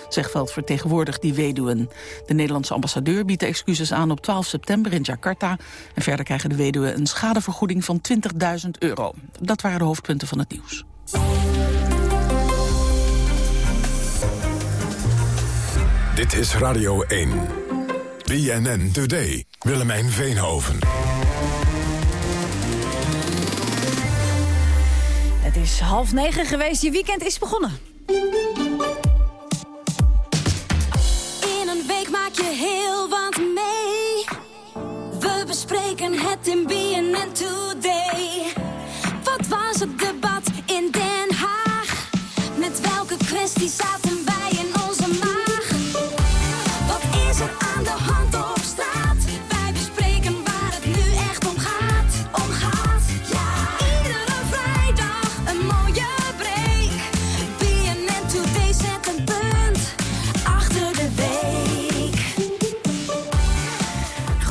Speaker 1: Zegveld vertegenwoordigt die weduwen. De Nederlandse ambassadeur biedt de excuses aan op 12 september in Jakarta. En verder krijgen de weduwen een schadevergoeding van 20.000 euro. Dat waren de hoofdpunten van het nieuws.
Speaker 7: Dit is Radio 1. BNN Today. Willemijn Veenhoven.
Speaker 14: Het is half negen geweest, je weekend is begonnen.
Speaker 15: In een week maak je heel wat mee. We bespreken het in BNN Today. Wat was het debat in Den Haag? Met welke kwesties zaten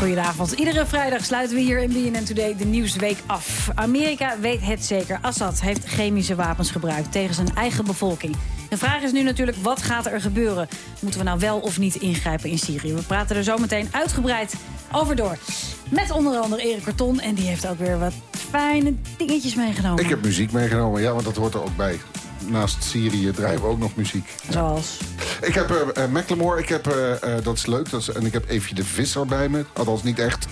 Speaker 14: Goedenavond. Iedere vrijdag sluiten we hier in BNN Today de Nieuwsweek af. Amerika weet het zeker. Assad heeft chemische wapens gebruikt tegen zijn eigen bevolking. De vraag is nu natuurlijk, wat gaat er gebeuren? Moeten we nou wel of niet ingrijpen in Syrië? We praten er zo meteen uitgebreid over door. Met onder andere Erik Karton. En die heeft ook weer wat fijne dingetjes meegenomen.
Speaker 6: Ik heb muziek meegenomen, ja, want dat hoort er ook bij. Naast Syrië draaien we ook nog muziek.
Speaker 14: Zoals?
Speaker 6: Ik heb uh, Macklemore, ik heb, uh, uh, dat is leuk. Dat is, en ik heb Eefje de Visser bij me. Althans niet echt,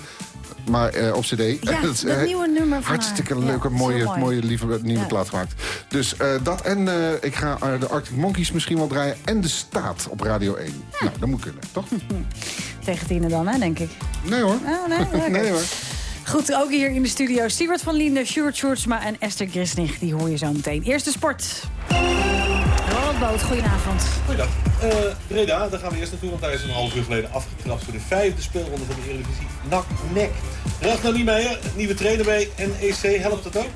Speaker 6: maar uh, op cd.
Speaker 14: Ja, [LAUGHS] dat, uh, nieuwe nummer van
Speaker 6: Hartstikke haar. leuke, ja, mooie, mooi. mooie, lieve nieuwe ja. plaat gemaakt. Dus uh, dat en ik ga de Arctic Monkeys misschien wel draaien. En De Staat op Radio 1. Ja. Nou, dat moet kunnen, toch?
Speaker 14: Tegen tienen dan, hè, denk ik.
Speaker 6: Nee hoor.
Speaker 14: Oh, nee? [LAUGHS]
Speaker 6: Nee hoor.
Speaker 14: Goed, ook hier in de studio Siebert van Liende, Sjoerd Sjoerdsma en Esther Grisnig. Die hoor je zo meteen. Eerste sport. Ronald Boot, goedenavond.
Speaker 16: Goeiedag. Uh, Breda, daar gaan we eerst naartoe, want daar is een half uur geleden afgetrapt voor de vijfde speelronde van de Eredivisie. NAC-NEC. Ragnar Niemeyer, nieuwe trainer bij NEC, helpt dat ook?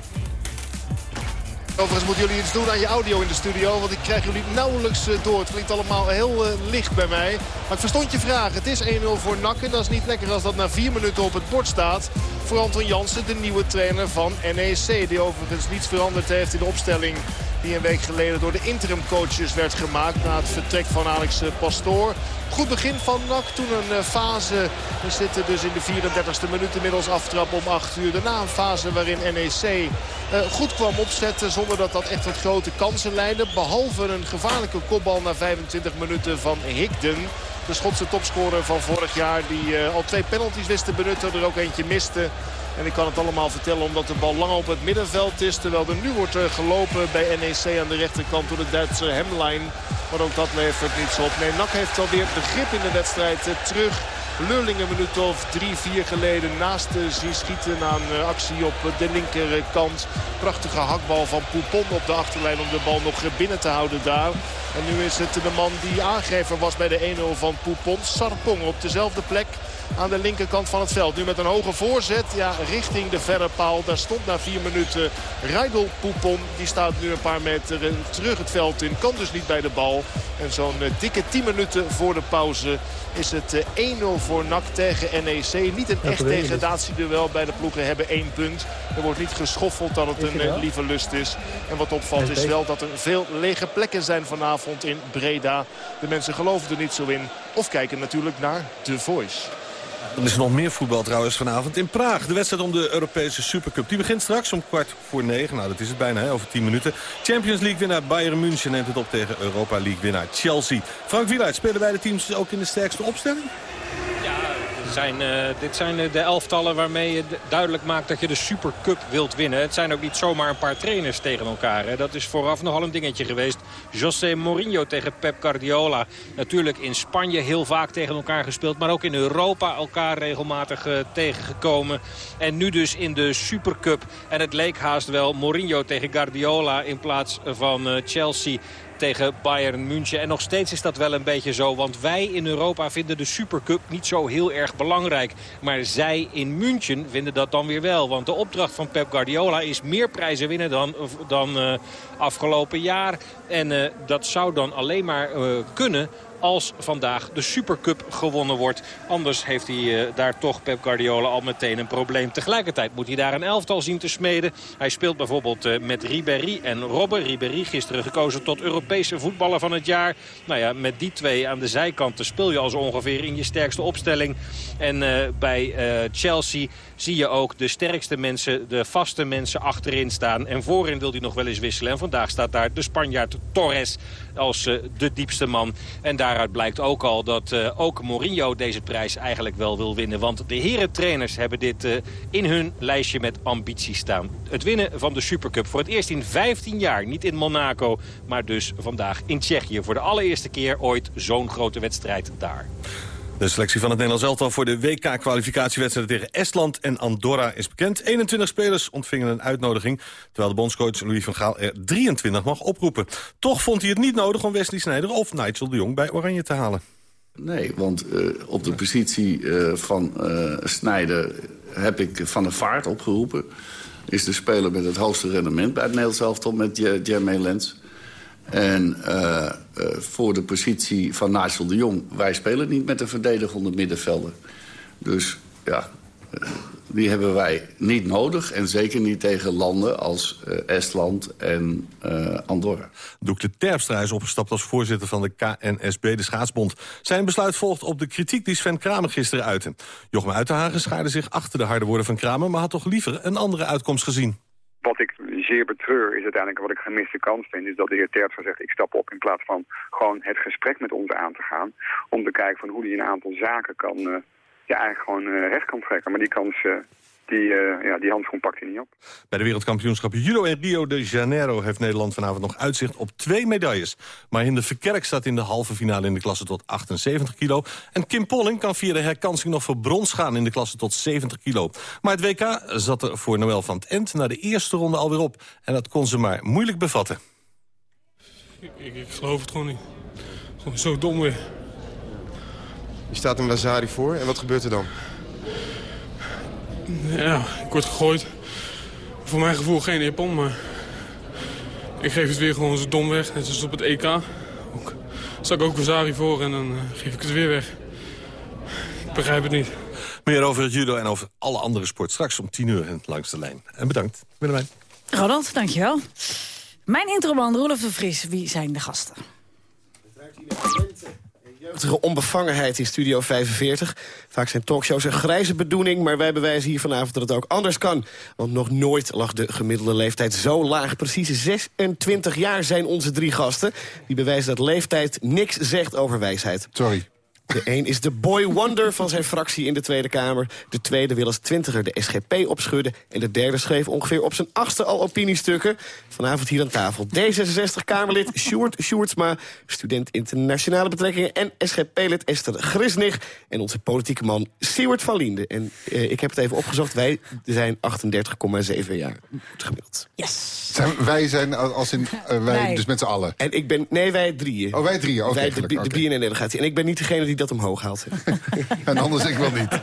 Speaker 13: Overigens moeten jullie iets doen aan je audio in de studio, want ik krijg jullie nauwelijks door. Het klinkt allemaal heel uh, licht bij mij. Maar ik verstond je vraag. Het is 1-0 voor NAC en dat is niet lekker als dat na vier minuten op het bord staat. Voor Anton Jansen, de nieuwe trainer van NEC. Die overigens niets veranderd heeft in de opstelling die een week geleden door de interimcoaches werd gemaakt na het vertrek van Alex Pastoor. Goed begin van NAC. Toen een fase, we zitten dus in de 34e minuut inmiddels aftrap om 8 uur. Daarna een fase waarin NEC uh, goed kwam opzetten zonder dat dat echt wat grote kansen leidde. Behalve een gevaarlijke kopbal na 25 minuten van Higden. De Schotse topscorer van vorig jaar die uh, al twee penalties wist te benutten. Er ook eentje miste. En ik kan het allemaal vertellen omdat de bal lang op het middenveld is. Terwijl er nu wordt gelopen bij NEC aan de rechterkant door de Duitse Hemline. Maar ook dat levert niets op. Nee, NAC heeft alweer begrip in de wedstrijd terug. Lulling een minuut of drie, vier geleden naast zien schieten aan actie op de linkerkant. Prachtige hakbal van Poupon op de achterlijn om de bal nog binnen te houden daar. En nu is het de man die aangever was bij de 1-0 van Poupon. Sarpong op dezelfde plek aan de linkerkant van het veld. Nu met een hoge voorzet ja, richting de verre paal. Daar stond na vier minuten Rijdel Poupon. Die staat nu een paar meter terug het veld in. Kan dus niet bij de bal. En zo'n dikke 10 minuten voor de pauze is het 1-0 voor NAC tegen NEC. Niet een echt degradatieduel. Bij de ploegen hebben één punt. Er wordt niet geschoffeld dat het een lieve lust is. En wat opvalt is wel dat er veel lege plekken zijn vanavond in Breda. De mensen geloven er niet zo in. Of kijken natuurlijk naar The Voice.
Speaker 17: Er is nog meer voetbal trouwens vanavond in Praag. De wedstrijd om de Europese Supercup. Die begint straks om kwart voor negen. Nou, dat is het bijna, hè, over tien minuten. Champions League winnaar Bayern München neemt het op tegen Europa League winnaar Chelsea. Frank Wieluid, spelen beide teams ook in de sterkste opstelling?
Speaker 18: Zijn, uh, dit zijn de elftallen waarmee je duidelijk maakt dat je de Supercup wilt winnen. Het zijn ook niet zomaar een paar trainers tegen elkaar. Hè. Dat is vooraf nogal een dingetje geweest. José Mourinho tegen Pep Guardiola. Natuurlijk in Spanje heel vaak tegen elkaar gespeeld. Maar ook in Europa elkaar regelmatig uh, tegengekomen. En nu dus in de Supercup. En het leek haast wel Mourinho tegen Guardiola in plaats van Chelsea tegen Bayern München. En nog steeds is dat wel een beetje zo. Want wij in Europa vinden de Supercup niet zo heel erg belangrijk. Maar zij in München vinden dat dan weer wel. Want de opdracht van Pep Guardiola is meer prijzen winnen dan, dan uh, afgelopen jaar. En uh, dat zou dan alleen maar uh, kunnen als vandaag de Supercup gewonnen wordt. Anders heeft hij uh, daar toch Pep Guardiola al meteen een probleem. Tegelijkertijd moet hij daar een elftal zien te smeden. Hij speelt bijvoorbeeld uh, met Ribéry en Robben. Ribéry gisteren gekozen tot Europese voetballer van het jaar. Nou ja, met die twee aan de zijkanten speel je als ongeveer in je sterkste opstelling. En uh, bij Chelsea zie je ook de sterkste mensen, de vaste mensen achterin staan. En voorin wil hij nog wel eens wisselen. En vandaag staat daar de Spanjaard Torres als uh, de diepste man. En daaruit blijkt ook al dat uh, ook Mourinho deze prijs eigenlijk wel wil winnen. Want de heren trainers hebben dit uh, in hun lijstje met ambitie staan. Het winnen van de Supercup voor het eerst in 15 jaar. Niet in Monaco, maar dus vandaag in Tsjechië. Voor de allereerste keer ooit zo'n grote wedstrijd daar.
Speaker 17: De selectie van het Nederlands elftal voor de WK-kwalificatiewedstrijd tegen Estland en Andorra is bekend. 21 spelers ontvingen een uitnodiging, terwijl de bondscoach Louis van Gaal er 23 mag oproepen. Toch vond hij het niet nodig om Wesley Sneijder of Nigel de Jong bij Oranje te halen.
Speaker 19: Nee, want uh, op de positie uh, van uh, Snijder heb ik Van de Vaart opgeroepen. Is de speler met het hoogste rendement bij het Nederlands elftal met Jermaine Lens. En uh, uh, voor de positie van Nigel de Jong... wij spelen niet met een verdedigende middenvelder. Dus ja, uh, die hebben wij niet nodig. En zeker niet tegen landen als Estland en Andorra.
Speaker 17: Doekle Terpstra is opgestapt als voorzitter van de KNSB, de schaatsbond. Zijn besluit volgt op de kritiek die Sven Kramer gisteren uitte. Jochem Uitenhagen schaarde zich achter de harde woorden van Kramer... maar had toch liever een andere uitkomst gezien.
Speaker 20: Wat ik zeer betreur is uiteindelijk wat ik gemiste kans vind... is dat de heer Terpstra zegt, ik stap op in plaats van gewoon het gesprek met ons aan te gaan... om te kijken van hoe hij een aantal zaken kan, uh, ja, eigenlijk gewoon uh, recht kan trekken. Maar die kans, uh, die, uh, ja, die handschoen pakt hij niet op.
Speaker 17: Bij de wereldkampioenschappen judo in Rio de Janeiro... heeft Nederland vanavond nog uitzicht op twee medailles. Maar Hinder Verkerk staat in de halve finale in de klasse tot 78 kilo. En Kim Polling kan via de herkansing nog voor brons gaan... in de klasse tot 70 kilo. Maar het WK zat er voor Noël van het End na de eerste ronde alweer op. En dat kon ze maar moeilijk bevatten.
Speaker 21: Ik, ik, ik geloof het gewoon niet. Gewoon zo dom weer.
Speaker 22: Je staat een Lazari voor en wat gebeurt er dan?
Speaker 21: Ja, ik word gegooid. Voor mijn gevoel geen Japan, maar... Ik geef het weer gewoon zo dom weg, net zoals op het EK. Ook, ik ook Lazari voor en dan uh, geef ik het weer weg. Ik begrijp het niet.
Speaker 17: Meer over het judo en over alle andere sport straks om 10 uur langs de lijn. En bedankt, Willemijn.
Speaker 14: Ronald, dankjewel. Mijn introman Roelof de Vries, wie zijn de gasten?
Speaker 23: Jeugdige onbevangenheid in Studio 45. Vaak zijn talkshows een grijze bedoeling... maar wij bewijzen hier vanavond dat het ook anders kan. Want nog nooit lag de gemiddelde leeftijd zo laag. Precies 26 jaar zijn onze drie gasten. Die bewijzen dat leeftijd niks zegt over wijsheid.
Speaker 6: Sorry.
Speaker 23: De een is de boy wonder van zijn fractie in de Tweede Kamer. De tweede wil als twintiger de SGP opschudden. En de derde schreef ongeveer op zijn achtste al opiniestukken. Vanavond hier aan tafel D66-Kamerlid Sjoerd Sjoerdsma... student internationale betrekkingen en SGP-lid Esther Grisnig... en onze politieke man Siewert van Liende. En eh, ik heb het even opgezocht. Wij zijn 38,7 jaar gemiddeld.
Speaker 14: Yes!
Speaker 6: Zijn, wij zijn als in... Uh, wij,
Speaker 23: Nee.
Speaker 6: dus met z'n allen.
Speaker 23: En ik ben... Nee, wij drieën.
Speaker 6: Oh, wij drieën. Oké,
Speaker 23: wij, de, de
Speaker 6: oké.
Speaker 23: BNN-delegatie. En ik ben niet degene die dat omhoog haalt. [LAUGHS]
Speaker 6: En anders ik wel niet.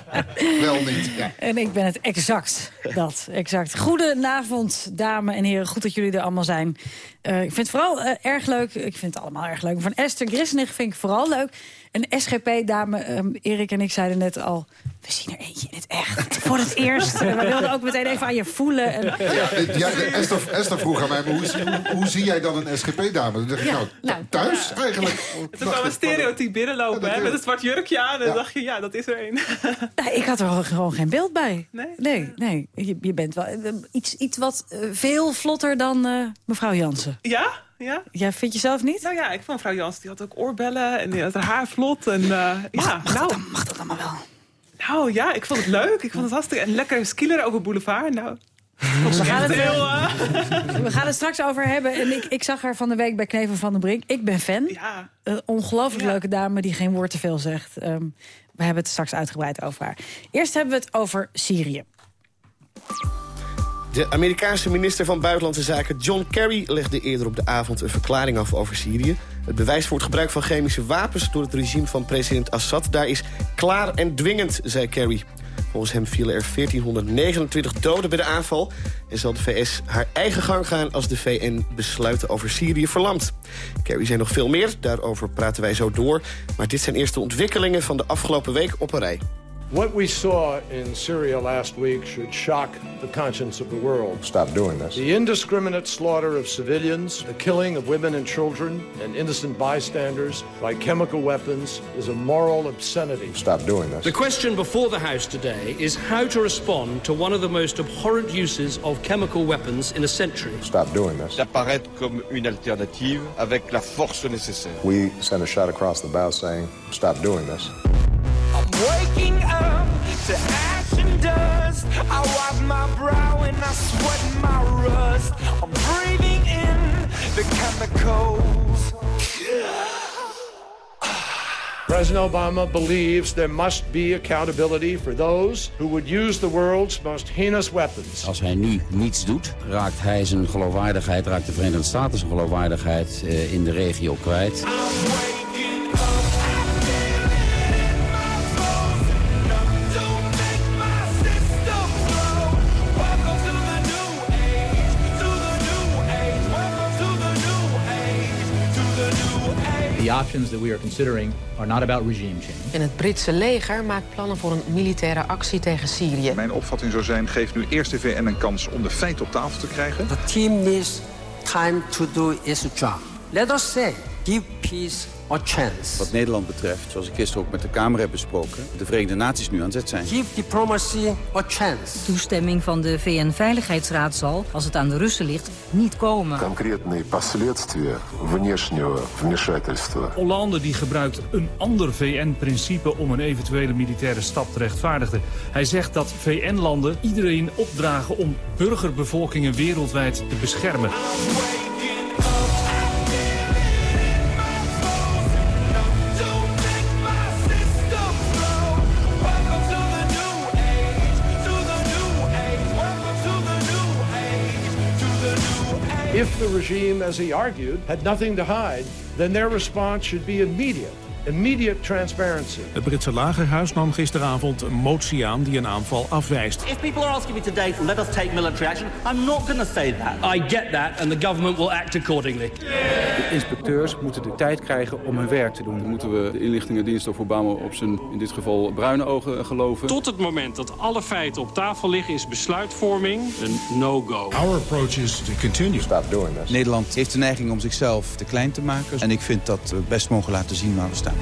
Speaker 6: Wel niet. Ja.
Speaker 14: En ik ben het exact, dat, exact. Goedenavond, dames en heren. Goed dat jullie er allemaal zijn. Eh, ik vind het vooral eh, erg leuk. Ik vind het allemaal erg leuk. Van Esther Grisnig vind ik vooral leuk. Een SGP-dame, ehm, Erik en ik zeiden net al... we zien er eentje in het echt. Voor het eerst. We wilden ook meteen even aan je voelen. En,
Speaker 6: Ja, ja, Esther, Esther vroeg aan mij, maar hoe, zie- hoe, hoe zie jij dan een SGP-dame? Dan dacht ik,
Speaker 14: Ja,
Speaker 6: nou,
Speaker 14: nou,
Speaker 6: thuis eigenlijk. [LAUGHS]
Speaker 24: Toen kwam een stereotype binnenlopen hè, met een zwart jurkje aan. En dan dacht je, ja, dat is er een. [LAUGHS]
Speaker 14: Nou, ik had er gewoon geen beeld bij.
Speaker 24: Nee?
Speaker 14: Nee, nee. Je, je bent wel eh, iets, iets wat eh, veel vlotter dan eh, mevrouw Jansen.
Speaker 24: Ja? Ja?
Speaker 14: Jij vindt jezelf niet?
Speaker 24: Nou ja, ik vond mevrouw Jans, die had ook oorbellen en die had haar haar vlot. En, eh, ja,
Speaker 14: mag,
Speaker 24: nou,
Speaker 14: dat, mag dat allemaal wel?
Speaker 24: Nou ja, ik vond het leuk. Ik vond het hartstikke... En lekker skieler over boulevard. Nou,
Speaker 14: We gaan, het,
Speaker 24: heel,
Speaker 14: eh, we gaan het straks over hebben. En ik, ik zag haar van de week bij Knevel van den Brink. Ik ben fan.
Speaker 24: Ja.
Speaker 14: Een ongelooflijk leuke dame die geen woord te veel zegt. Ehm, we hebben het straks uitgebreid over haar. Eerst hebben we het over Syrië.
Speaker 23: De Amerikaanse minister van Buitenlandse Zaken John Kerry legde eerder op de avond een verklaring af over Syrië. Het bewijs voor het gebruik van chemische wapens door het regime van president Assad daar is klaar en dwingend, zei Kerry. Volgens hem vielen er 1429 doden bij de aanval... en zal de VS haar eigen gang gaan als de VN besluiten over Syrië verlamt. Kerry zei nog veel meer, daarover praten wij zo door. Maar dit zijn eerst de ontwikkelingen van de afgelopen week op een rij.
Speaker 9: What we saw in Syria last week should shock the conscience of the world.
Speaker 25: Stop doing this.
Speaker 9: The indiscriminate slaughter of civilians, the killing of women and children and innocent bystanders by chemical weapons is a moral obscenity.
Speaker 25: Stop doing this.
Speaker 26: The question before the House today is how to respond to one of the most abhorrent uses of chemical weapons in a century.
Speaker 25: Stop doing this.
Speaker 27: d'apparaître comme une alternative avec la force nécessaire.
Speaker 25: We send a shot across the bow saying, stop doing this.
Speaker 28: Waking up to ash and dust. I wipe my brow and I sweat my rust. I'm breathing in the chemicals. [SIGHS]
Speaker 9: President Obama believes there must be accountability for those who would use the world's most heinous weapons.
Speaker 29: Als hij nu niets doet, raakt hij zijn geloofwaardigheid, raakt de Verenigde Staten zijn geloofwaardigheid eh, in de regio kwijt.
Speaker 30: Options that we are considering are not about regime change.
Speaker 31: En het Britse leger maakt plannen voor een militaire actie tegen Syrië.
Speaker 32: Mijn opvatting zou zijn, geef nu eerst de VN een kans om de feiten op tafel te krijgen.
Speaker 33: The team needs time to do its job. Let us say, give peace a chance.
Speaker 34: Wat Nederland betreft, zoals ik gisteren ook met de Kamer heb besproken... de Verenigde Naties nu aan zet zijn.
Speaker 33: Give diplomacy a chance.
Speaker 35: Toestemming van de VN-veiligheidsraad zal, als het aan de Russen ligt, niet komen.
Speaker 25: Конкретные последствия внешнего вмешательства
Speaker 36: Hollande die gebruikt een ander VN-principe om een eventuele militaire stap te rechtvaardigen. Hij zegt dat VN-landen iedereen opdragen om burgerbevolkingen wereldwijd te beschermen.
Speaker 9: If the regime, as he argued, had nothing to hide, then their response should be immediate. Immediate transparency.
Speaker 21: Het Britse lagerhuis nam gisteravond een motie aan die een aanval afwijst.
Speaker 37: If people are asking me today, let us take military action, I'm not going to say that. I get that, and the government will act accordingly.
Speaker 34: De inspecteurs moeten de tijd krijgen om hun werk te doen. Dan moeten we de inlichtingendienst of Obama op zijn, in dit geval, bruine ogen geloven.
Speaker 18: Tot het moment dat alle feiten op tafel liggen is besluitvorming een no-go.
Speaker 25: Our approach is to continue. Stop doing this.
Speaker 34: Nederland heeft de neiging om zichzelf te klein te maken. En ik vind dat we best mogen laten zien waar we staan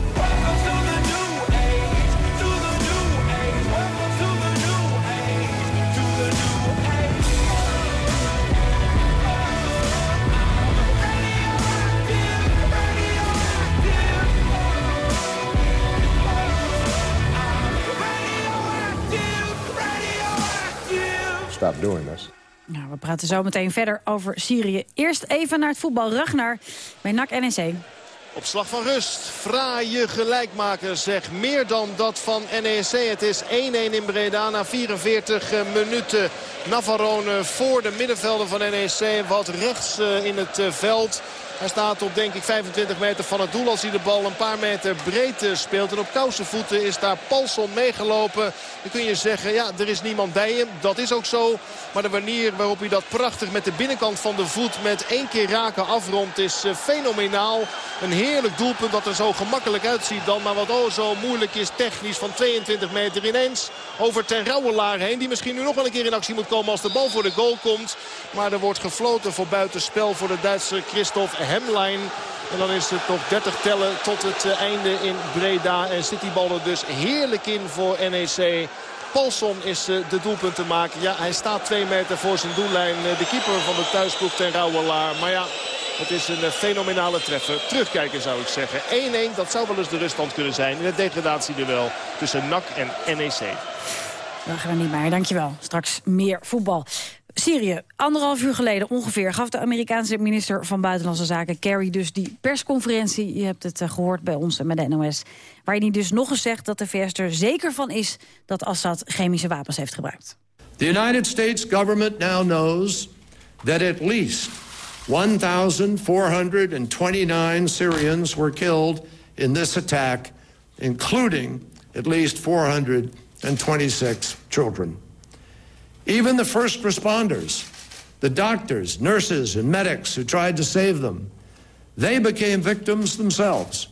Speaker 38: stop doing this.
Speaker 14: Nou, we praten zo meteen verder over Syrië. Eerst even naar het voetbal. Ragnar bij NAC NEC.
Speaker 13: Op slag van rust. Fraaie gelijkmaker zeg. Meer dan dat van NEC. Het is 1-1 in Breda na 44 eh, minuten. Navarone voor de middenvelder van NEC. Wat rechts eh, in het eh, veld. Hij staat op denk ik 25 meter van het doel als hij de bal een paar meter breed speelt. En op kousenvoeten is daar Paulson meegelopen. Dan kun je zeggen, ja, er is niemand bij hem. Dat is ook zo. Maar de manier waarop hij dat prachtig met de binnenkant van de voet met één keer raken afrondt is eh, fenomenaal. Een heerlijk doelpunt dat er zo gemakkelijk uitziet dan. Maar wat oh zo moeilijk is technisch van 22 meter ineens over Ten Rouwelaar heen. Die misschien nu nog wel een keer in actie moet komen als de bal voor de goal komt. Maar er wordt gefloten voor buitenspel voor de Duitse Christophe Hemlein. En dan is het nog 30 tellen tot het eh, einde in Breda. En zit dus heerlijk in voor NEC. Paulson is eh, de doelpunt te maken. Ja, hij staat twee meter voor zijn doellijn. Eh, de keeper van de thuisploeg ten Rouwelaar. Maar ja, het is een fenomenale treffer. Terugkijken zou ik zeggen. 1-1, dat zou wel eens de ruststand kunnen zijn in het degradatieduel tussen NAC en NEC.
Speaker 14: We gaan er niet meer, dankjewel. Straks meer voetbal. Syrië, anderhalf uur geleden ongeveer gaf de Amerikaanse minister van Buitenlandse Zaken Kerry dus die persconferentie. Je hebt het eh, gehoord bij ons en met de NOS. Waarin hij dus nog eens zegt dat de VS er zeker van is dat Assad chemische wapens heeft gebruikt.
Speaker 9: The United States government now knows that at least 1,429 Syrians were killed in this attack, including at least 426 children. Even the first responders, the doctors, nurses, and medics who tried to save them, they became victims themselves.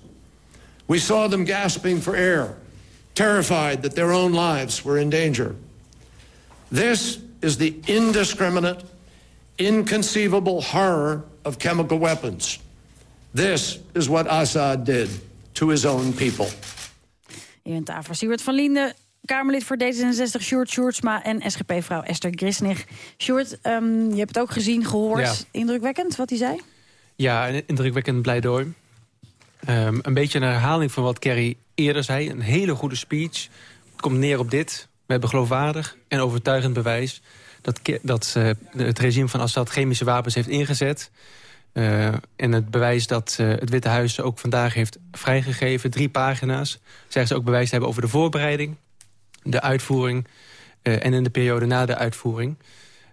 Speaker 9: We saw them gasping for air, terrified that their own lives were in danger. This is the indiscriminate, inconceivable horror of chemical weapons. This is what Assad did to his own people.
Speaker 14: In tafel Siewert van Linden, Kamerlid voor D66, Sjoerd Sjoerdsma en SGP-vrouw Esther Grisnig. Sjoerd, um, je hebt het ook gezien, gehoord. Indrukwekkend wat hij zei?
Speaker 39: Ja, een indrukwekkend pleidooi. Um, een beetje een herhaling van wat Kerry eerder zei. Een hele goede speech. Het komt neer op dit. We hebben geloofwaardig en overtuigend bewijs... dat, dat uh, het regime van Assad chemische wapens heeft ingezet... Uh, en het bewijs dat uh, het Witte Huis ook vandaag heeft vrijgegeven. Drie pagina's. Zeggen ze ook bewijs te hebben over de voorbereiding de uitvoering uh, en in de periode na de uitvoering.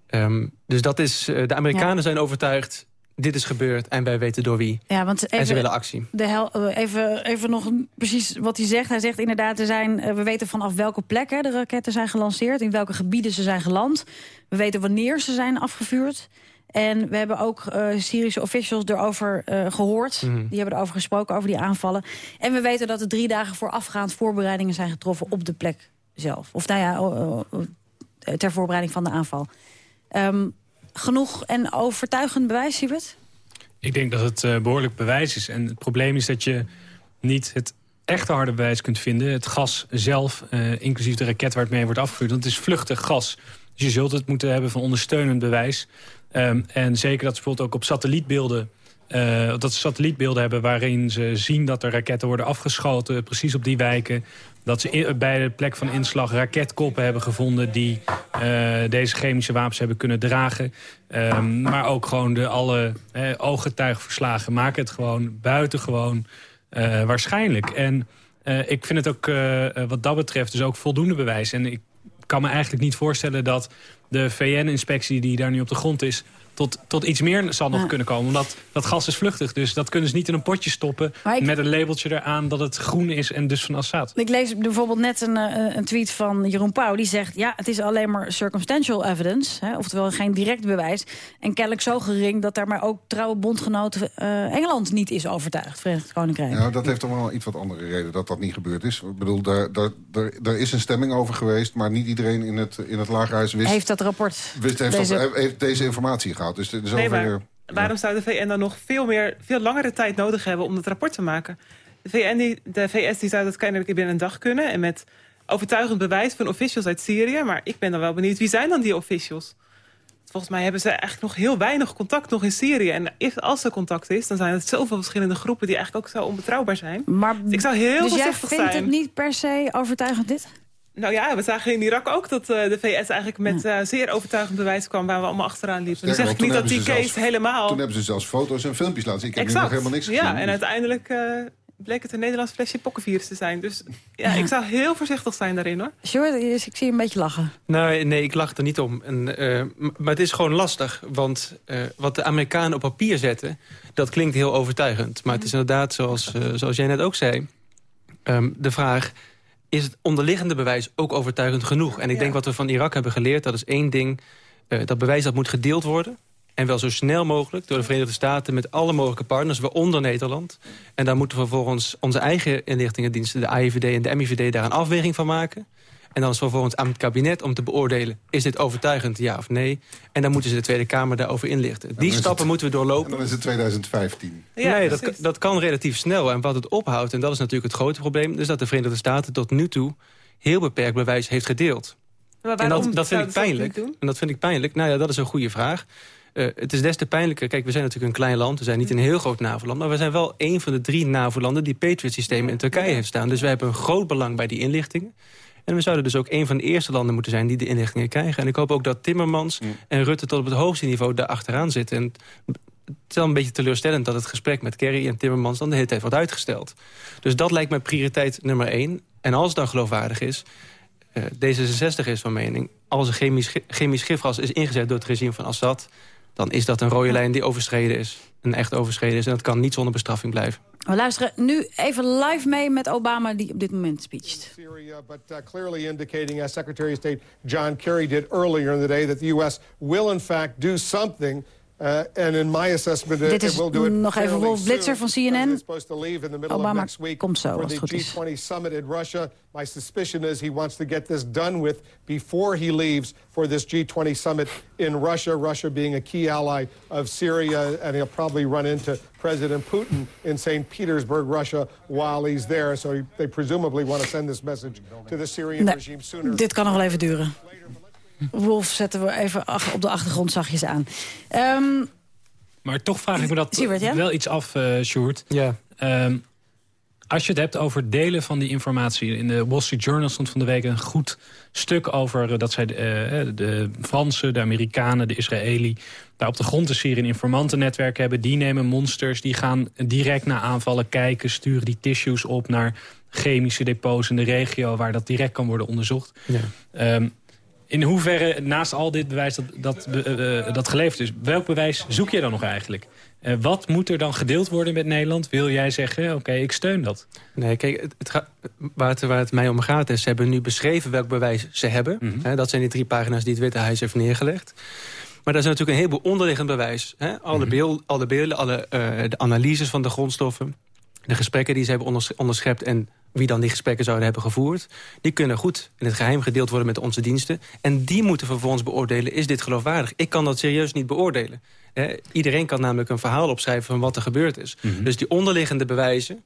Speaker 39: Um, dus dat is, uh, de Amerikanen ja. zijn overtuigd dit is gebeurd en wij weten door wie.
Speaker 14: Ja, want even,
Speaker 39: en ze willen actie.
Speaker 14: De hel, uh, even, even nog precies wat hij zegt. Hij zegt inderdaad, er zijn, we weten vanaf welke plekken de raketten zijn gelanceerd. In welke gebieden ze zijn geland. We weten wanneer ze zijn afgevuurd. En we hebben ook uh, Syrische officials erover uh, gehoord. Mm -hmm. Die hebben erover gesproken, over die aanvallen. En we weten dat er drie dagen voorafgaand voorbereidingen zijn getroffen op de plek zelf. Of nou ja, ter voorbereiding van de aanval. Um, genoeg en overtuigend bewijs, Siebert?
Speaker 36: Ik denk dat het uh, behoorlijk bewijs is. En het probleem is dat je niet het echte harde bewijs kunt vinden. Het gas zelf, uh, inclusief de raket waar het mee wordt afgevuurd. Want het is vluchtig gas. Dus je zult het moeten hebben van ondersteunend bewijs. Um, en zeker dat ze bijvoorbeeld ook op satellietbeelden... Uh, dat ze satellietbeelden hebben waarin ze zien dat er raketten worden afgeschoten... precies op die wijken. Dat ze bij de plek van inslag raketkoppen hebben gevonden... die uh, deze chemische wapens hebben kunnen dragen. Um, maar ook gewoon de alle uh, ooggetuigverslagen maken het gewoon buitengewoon uh, waarschijnlijk. En ik vind het ook wat dat betreft dus ook voldoende bewijs. En ik kan me eigenlijk niet voorstellen dat de VN-inspectie die daar nu op de grond is tot, tot iets meer zal nog ja. kunnen komen. Omdat dat gas is vluchtig. Dus dat kunnen ze niet in een potje stoppen... Ik, met een labeltje eraan dat het groen is en dus van Assad.
Speaker 14: Ik lees bijvoorbeeld net een, uh, een tweet van Jeroen Pauw. Die zegt, ja, het is alleen maar circumstantial evidence. Hè, oftewel geen direct bewijs. En kennelijk zo gering dat daar maar ook trouwe bondgenoten... Uh, Engeland niet is overtuigd, Verenigd Koninkrijk.
Speaker 6: Ja, dat heeft toch wel iets wat andere reden dat dat niet gebeurd is. Ik bedoel, daar, daar, daar, daar is een stemming over geweest... maar niet iedereen in het, in het lagerhuis wist...
Speaker 14: Heeft dat rapport...
Speaker 6: Wist, heeft, deze... Dat, heeft deze informatie gehad. Dus, dus
Speaker 24: nee, maar waarom zou de VN dan nog veel, meer, veel langere tijd nodig hebben om het rapport te maken? De, VN die, de VS die zou dat kennelijk binnen een dag kunnen. En met overtuigend bewijs van officials uit Syrië. Maar ik ben dan wel benieuwd, wie zijn dan die officials? Volgens mij hebben ze eigenlijk nog heel weinig contact nog in Syrië. En als er contact is, dan zijn het zoveel verschillende groepen... die eigenlijk ook zo onbetrouwbaar zijn.
Speaker 14: Maar,
Speaker 24: dus ik zou heel
Speaker 14: dus
Speaker 24: voorzichtig
Speaker 14: jij vindt het niet per se overtuigend dit?
Speaker 24: Nou ja, we zagen in Irak ook dat uh, de VS eigenlijk met uh, zeer overtuigend bewijs kwam... waar we allemaal achteraan liepen. Nu zeg ik niet dat die case
Speaker 6: zelfs,
Speaker 24: helemaal...
Speaker 6: Toen hebben ze zelfs foto's en filmpjes laten zien. Ik heb
Speaker 24: exact.
Speaker 6: nog helemaal niks gezien.
Speaker 24: Ja, en uiteindelijk uh, bleek het een Nederlands flesje pokkenvirus te zijn. Dus ja, ik zou heel voorzichtig zijn daarin, hoor.
Speaker 14: Sjoerd, ik zie je een beetje lachen.
Speaker 39: Nou, nee, ik lach er niet om. En, maar het is gewoon lastig, want wat de Amerikanen op papier zetten... dat klinkt heel overtuigend. Maar het is inderdaad, zoals, zoals jij net ook zei... Um, de vraag is het onderliggende bewijs ook overtuigend genoeg? En ik denk wat we van Irak hebben geleerd, dat is één ding... Uh, dat bewijs dat moet gedeeld worden. En wel zo snel mogelijk door de Verenigde Staten... met alle mogelijke partners, waaronder Nederland. En daar moeten we vervolgens onze eigen inlichtingendiensten... de AIVD en de MIVD daar een afweging van maken. En dan is vervolgens aan het kabinet om te beoordelen... is dit overtuigend, ja of nee? En dan moeten ze de Tweede Kamer daarover inlichten. Die stappen
Speaker 6: het,
Speaker 39: moeten we doorlopen.
Speaker 6: En dan is het 2015.
Speaker 39: Ja, nee, dat, dat kan relatief snel. En wat het ophoudt, en dat is natuurlijk het grote probleem... is dat de Verenigde Staten tot nu toe heel beperkt bewijs heeft gedeeld.
Speaker 24: Maar
Speaker 39: en dat, dat vind ik pijnlijk. En dat vind ik pijnlijk. Nou ja, dat is een goede vraag. Uh, het is des te pijnlijker. Kijk, we zijn natuurlijk een klein land. We zijn niet een heel groot NAVO-land. Maar we zijn wel een van de drie NAVO-landen... die Patriot-systemen in Turkije heeft staan. Dus wij hebben een groot belang bij die inlichtingen. En we zouden dus ook een van de eerste landen moeten zijn die de inlichtingen krijgen. En ik hoop ook dat Timmermans mm. en Rutte tot op het hoogste niveau daar achteraan zitten. En het is wel een beetje teleurstellend dat het gesprek met Kerry en Timmermans dan de hele tijd wordt uitgesteld. Dus dat lijkt mij prioriteit nummer één. En als het dan geloofwaardig is, uh, D66 is van mening... als een chemisch, chemisch gifgas is ingezet door het regime van Assad... dan is dat een rode lijn die overschreden is. Een echt overschreden is. En dat kan niet zonder bestraffing blijven.
Speaker 14: We luisteren nu even live mee met Obama die op dit moment speecht.
Speaker 40: Syria, but uh, clearly indicating, as Secretary of State John Kerry did earlier in the day, that the U.S. will in fact do something Uh, and in my assessment,
Speaker 14: Dit is
Speaker 40: it will do it
Speaker 14: nog even Wolf Blitzer van CNN.
Speaker 40: Obama
Speaker 14: komt zo, als het goed is.
Speaker 40: For the G20 summit in Russia, my suspicion is he wants to get this done with before he leaves for this G20 summit in Russia. Russia being a key ally of Syria, and he'll probably run into President Putin in St. Petersburg, Russia, while he's there. So they presumably want to send this message to the Syrian
Speaker 14: nee,
Speaker 40: regime sooner.
Speaker 14: Dit kan nog wel even duren. Wolf zetten we even op de achtergrond zachtjes aan. Um,
Speaker 36: maar toch vraag ik me dat
Speaker 14: Siebert, ja?
Speaker 36: wel iets af, uh, Sjoerd.
Speaker 39: Ja.
Speaker 36: Um, als je het hebt over delen van die informatie... in de Wall Street Journal stond van de week een goed stuk over... Uh, dat zij de, uh, de Fransen, de Amerikanen, de Israëli... daar op de grond in Syrië een informantennetwerk hebben. Die nemen monsters, die gaan direct naar aanvallen kijken... sturen die tissues op naar chemische depots in de regio... waar dat direct kan worden onderzocht.
Speaker 39: Ja.
Speaker 36: Um, in hoeverre, naast al dit bewijs dat, dat, uh, dat geleverd is... welk bewijs zoek je dan nog eigenlijk? Uh, wat moet er dan gedeeld worden met Nederland? Wil jij zeggen, oké, okay, ik steun dat?
Speaker 39: Nee, kijk, het, het gaat, waar, het, waar het mij om gaat is... ze hebben nu beschreven welk bewijs ze hebben. Mm -hmm. dat zijn die drie pagina's die het Witte Huis heeft neergelegd. Maar daar is natuurlijk een heleboel onderliggend bewijs. Hè? Alle, mm -hmm. beeld, alle beelden, alle uh, de analyses van de grondstoffen... de gesprekken die ze hebben onders onderschept... en wie dan die gesprekken zouden hebben gevoerd... die kunnen goed in het geheim gedeeld worden met onze diensten. En die moeten vervolgens beoordelen, is dit geloofwaardig? Ik kan dat serieus niet beoordelen. Eh, iedereen kan namelijk een verhaal opschrijven van wat er gebeurd is. Mm -hmm. Dus die onderliggende bewijzen...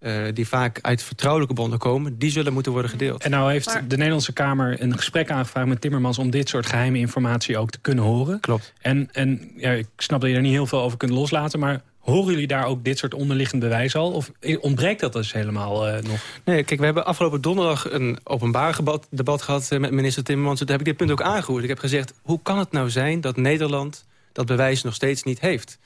Speaker 39: Uh, die vaak uit vertrouwelijke bronnen komen... die zullen moeten worden gedeeld.
Speaker 36: En nou heeft maar... de Nederlandse Kamer een gesprek aangevraagd met Timmermans... om dit soort geheime informatie ook te kunnen horen.
Speaker 39: Klopt.
Speaker 36: En, en ja, ik snap dat je er niet heel veel over kunt loslaten... maar Horen jullie daar ook dit soort onderliggend bewijs al? Of ontbreekt dat dus helemaal uh, nog?
Speaker 39: Nee, kijk, we hebben afgelopen donderdag een openbaar debat, gehad met minister Timmermans. Daar heb ik dit punt ook aangehoord. Ik heb gezegd, hoe kan het nou zijn dat Nederland dat bewijs nog steeds niet heeft?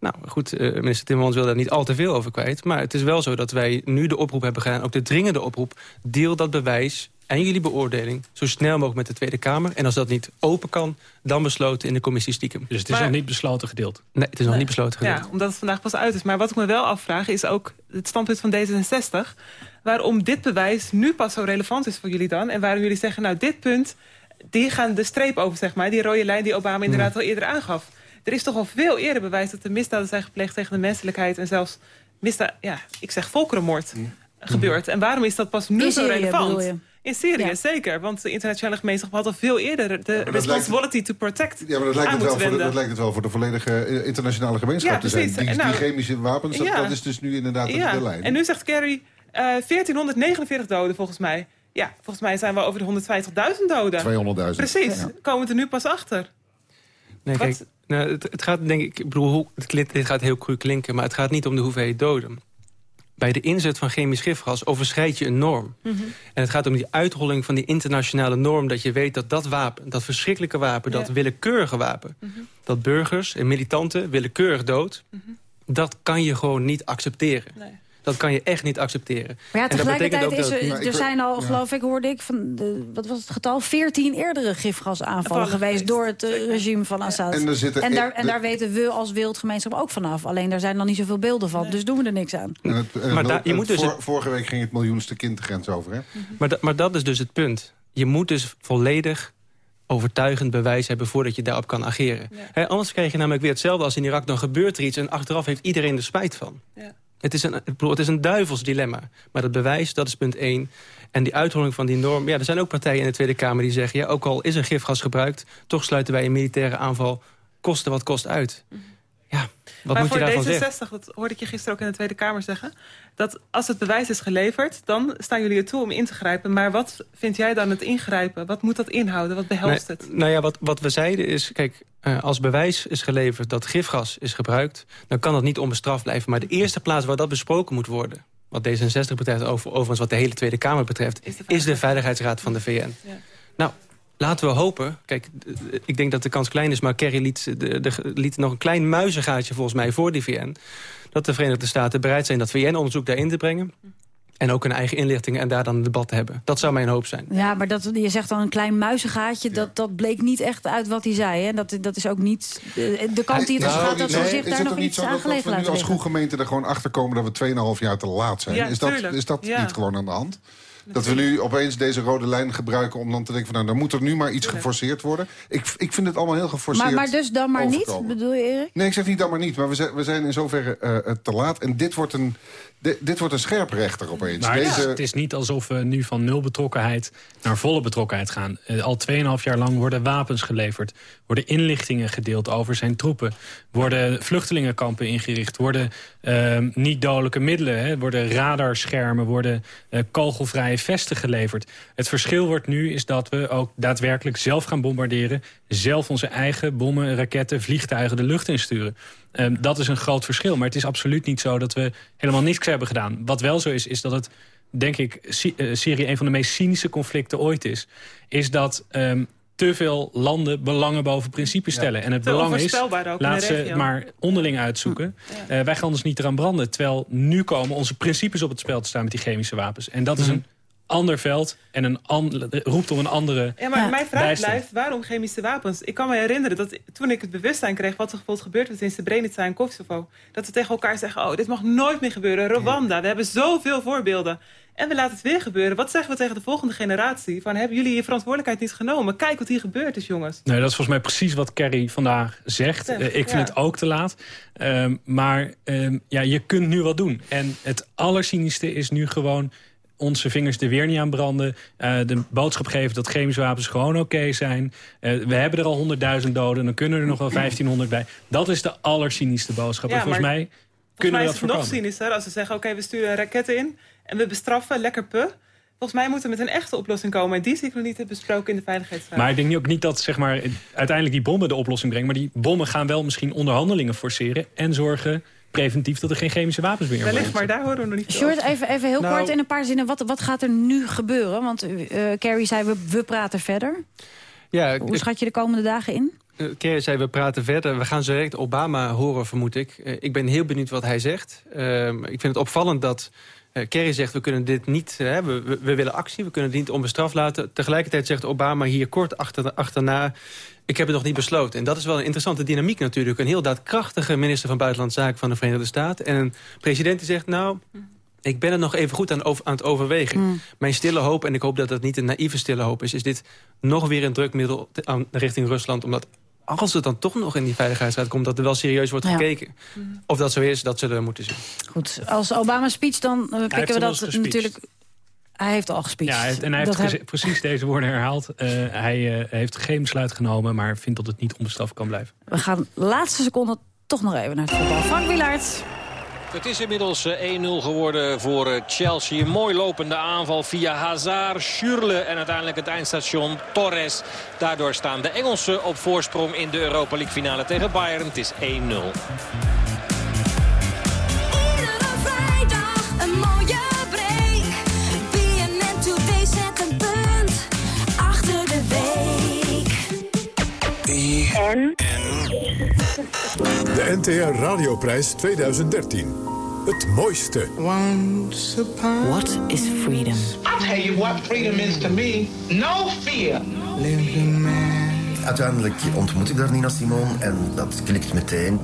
Speaker 39: Nou goed, uh, minister Timmermans wil daar niet al te veel over kwijt. Maar het is wel zo dat wij nu de oproep hebben gedaan, ook de dringende oproep... deel dat bewijs en jullie beoordeling zo snel mogelijk met de Tweede Kamer. En als dat niet open kan, dan besloten in de commissie stiekem.
Speaker 36: Dus het is maar, nog niet besloten gedeeld?
Speaker 39: Nee, het is nog nee. niet besloten gedeeld.
Speaker 24: Ja, omdat het vandaag pas uit is. Maar wat ik me wel afvraag is ook het standpunt van D66... waarom dit bewijs nu pas zo relevant is voor jullie dan. En waarom jullie zeggen, nou dit punt, die gaan de streep over, zeg maar. Die rode lijn die Obama inderdaad al eerder aangaf. Er is toch al veel eerder bewijs dat er misdaden zijn gepleegd tegen de menselijkheid... en zelfs misdaad, ja, ik zeg volkerenmoord mm. gebeurd. En waarom is dat pas nu zo relevant? In Syrië, ja. zeker. Want de internationale gemeenschap had al veel eerder... de ja, responsibility
Speaker 6: lijkt,
Speaker 24: to protect
Speaker 6: Ja, maar dat lijkt, het wel voor de, dat lijkt het wel voor de volledige internationale gemeenschap ja, te zijn. Die, nou, die, chemische wapens, dat, dat, is dus nu inderdaad de lijn.
Speaker 24: En nu zegt Kerry uh, 1449 doden volgens mij. Ja, volgens mij zijn we over de 150.000 doden.
Speaker 6: 200.000.
Speaker 24: Precies, komen we er nu pas achter.
Speaker 39: Nee, kijk, nou, het, het, gaat denk ik... ik bedoel, het, dit gaat heel cru klinken, maar het gaat niet om de hoeveelheid doden bij de inzet van chemisch gifgas overschrijd je een norm.
Speaker 24: Mhm.
Speaker 39: En het gaat om die uitholling van die internationale norm... dat je weet dat dat wapen, dat verschrikkelijke wapen... dat willekeurige wapen,
Speaker 24: Mhm.
Speaker 39: dat burgers en militanten willekeurig dood... dat kan je gewoon niet accepteren. Dat kan je echt niet accepteren.
Speaker 14: Maar ja,
Speaker 39: En
Speaker 14: tegelijkertijd is er,
Speaker 39: Maar
Speaker 14: er zijn al,
Speaker 39: ja.
Speaker 14: geloof ik, hoorde ik, van de, wat was het getal? 14 eerdere gifgasaanvallen
Speaker 24: Vallen
Speaker 14: geweest door het eh, regime van Assad.
Speaker 6: En er zitten
Speaker 14: en, daar,
Speaker 6: e-
Speaker 14: en
Speaker 6: de-
Speaker 14: daar weten we als wereldgemeenschap ook vanaf. Alleen daar zijn dan niet zoveel beelden van, dus doen we er niks aan.
Speaker 6: En het,
Speaker 39: Maar daar- je moet dus
Speaker 6: Vorige week ging het miljoenste kind de grens over, hè?
Speaker 39: Maar, da- maar dat is dus het punt. Je moet dus volledig overtuigend bewijs hebben voordat je daarop kan ageren. Hè, anders krijg je namelijk weer hetzelfde als in Irak. Dan gebeurt er iets en achteraf heeft iedereen er spijt van. Het, is een, het is een duivels dilemma. Maar dat bewijs, dat is punt één. En die uitholling van die norm... Ja, er zijn ook partijen in de Tweede Kamer die zeggen... ja, ook al is er gifgas gebruikt... toch sluiten wij een militaire aanval kosten wat kost uit. Ja, wat
Speaker 24: maar
Speaker 39: moet je
Speaker 24: voor
Speaker 39: daarvan
Speaker 24: D66,
Speaker 39: zeggen?
Speaker 24: dat hoorde ik je gisteren ook in de Tweede Kamer zeggen... dat als het bewijs is geleverd, dan staan jullie er toe om in te grijpen. Maar wat vind jij dan het ingrijpen? Wat moet dat inhouden? Wat behelst
Speaker 39: Nee,
Speaker 24: het?
Speaker 39: Nou ja, wat, wat we zeiden is... Kijk, eh, als bewijs is geleverd dat gifgas is gebruikt... dan kan dat niet onbestraft blijven. Maar de eerste plaats waar dat besproken moet worden... wat D66 betreft, over, overigens wat de hele Tweede Kamer betreft... is de, Veiligheidsraad van de VN. Nou, laten we hopen... Kijk, ik denk dat de kans klein is... maar Kerry liet, de, de, liet nog een klein muizengaatje volgens mij voor die VN... dat de Verenigde Staten bereid zijn dat VN-onderzoek daarin te brengen... en ook hun eigen inlichtingen en daar dan een debat te hebben. Dat zou mijn hoop zijn.
Speaker 14: Ja, maar dat, je zegt dan een klein muizengaatje. Dat, dat bleek niet echt uit wat hij zei. Hè? Dat, dat is ook niet de, de kant die het
Speaker 6: Nou,
Speaker 14: gaat... dat
Speaker 6: nee,
Speaker 14: ze zich
Speaker 6: is
Speaker 14: daar nog
Speaker 6: ook niet
Speaker 14: iets aan gelegen
Speaker 6: we nu
Speaker 14: laten
Speaker 6: als goede gemeente er gewoon achter komen dat we 2,5 jaar te laat zijn?
Speaker 14: Ja,
Speaker 6: is dat,
Speaker 14: tuurlijk.
Speaker 6: is dat
Speaker 14: Ja.
Speaker 6: niet gewoon aan de hand? Dat we nu opeens deze rode lijn gebruiken om dan te denken... van nou, dan moet er nu maar iets geforceerd worden. Ik, ik vind het allemaal heel geforceerd
Speaker 14: Maar, maar dus dan maar niet, bedoel je Erik?
Speaker 6: Nee, ik zeg niet dan maar niet. Maar we zijn, we zijn in zoverre eh, te laat. En dit wordt een, di- dit wordt een scherprechter opeens.
Speaker 36: Maar het is-
Speaker 6: Deze,
Speaker 36: het is niet alsof we nu van nul betrokkenheid naar volle betrokkenheid gaan. Eh, al 2,5 jaar lang worden wapens geleverd. Worden inlichtingen gedeeld over zijn troepen. Worden vluchtelingenkampen ingericht. Worden ehm, niet-dodelijke middelen. Hè, worden radarschermen. Worden eh, kogelvrije vesten geleverd. Het verschil wordt nu is dat we ook daadwerkelijk zelf gaan bombarderen. Zelf onze eigen bommen, raketten, vliegtuigen de lucht insturen. Ehm, dat is een groot verschil. Maar het is absoluut niet zo dat we helemaal niks hebben gedaan. Wat wel zo is, is dat het, denk ik, Sy- eh, Syrië een van de meest cynische conflicten ooit is. Is dat ehm, te veel landen belangen boven principes stellen. En het
Speaker 24: Te
Speaker 36: belang is, laat ze maar onderling uitzoeken. Eh, wij gaan ons niet eraan branden. Terwijl nu komen onze principes op het spel te staan met die chemische wapens. En dat is een ander veld en een roept om een andere
Speaker 24: Ja, maar mijn vraag
Speaker 36: bijstand.
Speaker 24: blijft, waarom chemische wapens? Ik kan me herinneren dat toen ik het bewustzijn kreeg... wat er bijvoorbeeld gebeurd was in Srebrenica en Kosovo... dat we tegen elkaar zeggen, oh, dit mag nooit meer gebeuren. Rwanda, we hebben zoveel voorbeelden. En we laten het weer gebeuren. Wat zeggen we tegen de volgende generatie? Van, hebben jullie je verantwoordelijkheid niet genomen? Kijk wat hier gebeurd is, jongens.
Speaker 36: Nee, dat is volgens mij precies wat Kerry vandaag zegt. Eh, ik vind
Speaker 24: ja.
Speaker 36: het ook te laat. Ehm, maar ehm, ja, je kunt nu wat doen. En het allercynischste is nu gewoon onze vingers er weer niet aan branden. Eh, de boodschap geven dat chemische wapens gewoon oké zijn. Eh, we hebben er al 100.000 doden. Dan kunnen er nog wel 1500 bij. Dat is de allercynischste boodschap.
Speaker 24: Ja,
Speaker 36: en volgens
Speaker 24: maar
Speaker 36: mij
Speaker 24: Volgens
Speaker 36: kunnen
Speaker 24: mij
Speaker 36: we
Speaker 24: is
Speaker 36: dat
Speaker 24: het nog cynischer als ze zeggen... oké, we sturen raketten in en we bestraffen, lekker pu. Volgens mij moet er met een echte oplossing komen. En die zie ik nog niet hebben besproken in de Veiligheidsraad.
Speaker 36: Maar ik denk ook niet dat zeg maar, uiteindelijk die bommen de oplossing brengen. Maar die bommen gaan wel misschien onderhandelingen forceren. En zorgen preventief dat er geen chemische wapens meer
Speaker 24: Wellicht, maar daar horen we nog niet over.
Speaker 14: even, even heel
Speaker 36: Nou-
Speaker 14: kort in een paar zinnen. Wat, wat gaat er nu gebeuren? Want eh Carrie zei, we, we praten verder.
Speaker 39: Ja,
Speaker 14: Hoe schat je de komende dagen in?
Speaker 39: Eh, Kerry zei, we praten verder. We gaan zo direct Obama horen, vermoed ik. Eh, ik ben heel benieuwd wat hij zegt. Ehm, ik vind het opvallend dat eh, Kerry zegt... we kunnen dit niet, eh, we, we, we willen actie, we kunnen het niet onbestraft laten. Tegelijkertijd zegt Obama hier kort achter, achterna... ik heb het nog niet besloten. En dat is wel een interessante dynamiek natuurlijk. Een heel daadkrachtige minister van Buitenlandse Zaken van de Verenigde Staten... en een president die zegt, nou... Ik ben er nog even goed aan, over- aan het overwegen. Mijn stille hoop, en ik hoop dat dat niet een naïeve stille hoop is... is dit nog weer een drukmiddel te- aan, richting Rusland. Omdat als het dan toch nog in die Veiligheidsraad komt... dat er wel serieus wordt
Speaker 14: Ja.
Speaker 39: gekeken. Of dat zo is, dat zullen we moeten zien.
Speaker 14: Goed, als Obama speech, dan eh, pikken we dat natuurlijk... Hij heeft al gespeecht.
Speaker 36: Ja, hij heeft- en hij heeft precies deze woorden herhaald. Eh, hij eh, heeft geen besluit genomen, maar vindt dat het niet onbestraft kan blijven.
Speaker 14: We gaan de laatste seconde toch nog even naar het voetbal. Frank Wielaert.
Speaker 18: Het is inmiddels eh, 1-0 geworden voor Chelsea. Een mooi lopende aanval via Hazard, Schürrle en uiteindelijk het eindstation Torres. Daardoor staan de Engelsen op voorsprong in de Europa League finale tegen Bayern. Het is 1-0.
Speaker 41: En?
Speaker 42: De NTR Radioprijs 2013. Het mooiste.
Speaker 43: What is freedom?
Speaker 44: I'll tell you what freedom is to me. No fear.
Speaker 45: Uiteindelijk ontmoet ik daar Nina Simone en dat klikt meteen.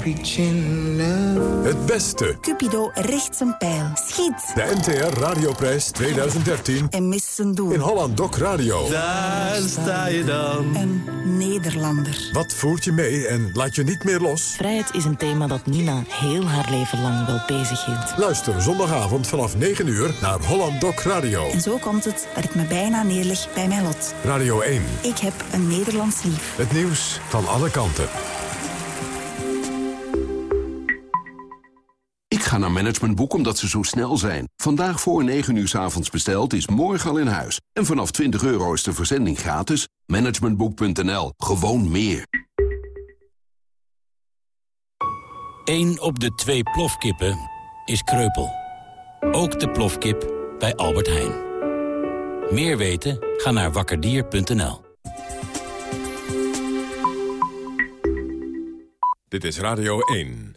Speaker 42: Het beste.
Speaker 43: Cupido richt zijn pijl. Schiet.
Speaker 42: De NTR Radioprijs 2013.
Speaker 43: En mist zijn doel.
Speaker 42: In Holland Doc Radio.
Speaker 43: Daar sta je dan. Een Nederlander.
Speaker 42: Wat voert je mee en laat je niet meer los?
Speaker 43: Vrijheid is een thema dat Nina heel haar leven lang wel bezig hield.
Speaker 42: Luister zondagavond vanaf 9 uur naar Holland Doc Radio.
Speaker 43: En zo komt het dat ik me bijna neerleg bij mijn lot.
Speaker 42: Radio 1.
Speaker 43: Ik heb een Nederlands lief.
Speaker 42: Het nieuws van alle kanten.
Speaker 46: Ik ga naar Managementboek omdat ze zo snel zijn. Vandaag voor 9 uur s avonds besteld is morgen al in huis. En vanaf 20 euro is de verzending gratis. Managementboek.nl. Gewoon meer.
Speaker 47: 1 op de twee plofkippen is kreupel. Ook de plofkip bij Albert Heijn. Meer weten? Ga naar wakkerdier.nl.
Speaker 42: Dit is Radio 1.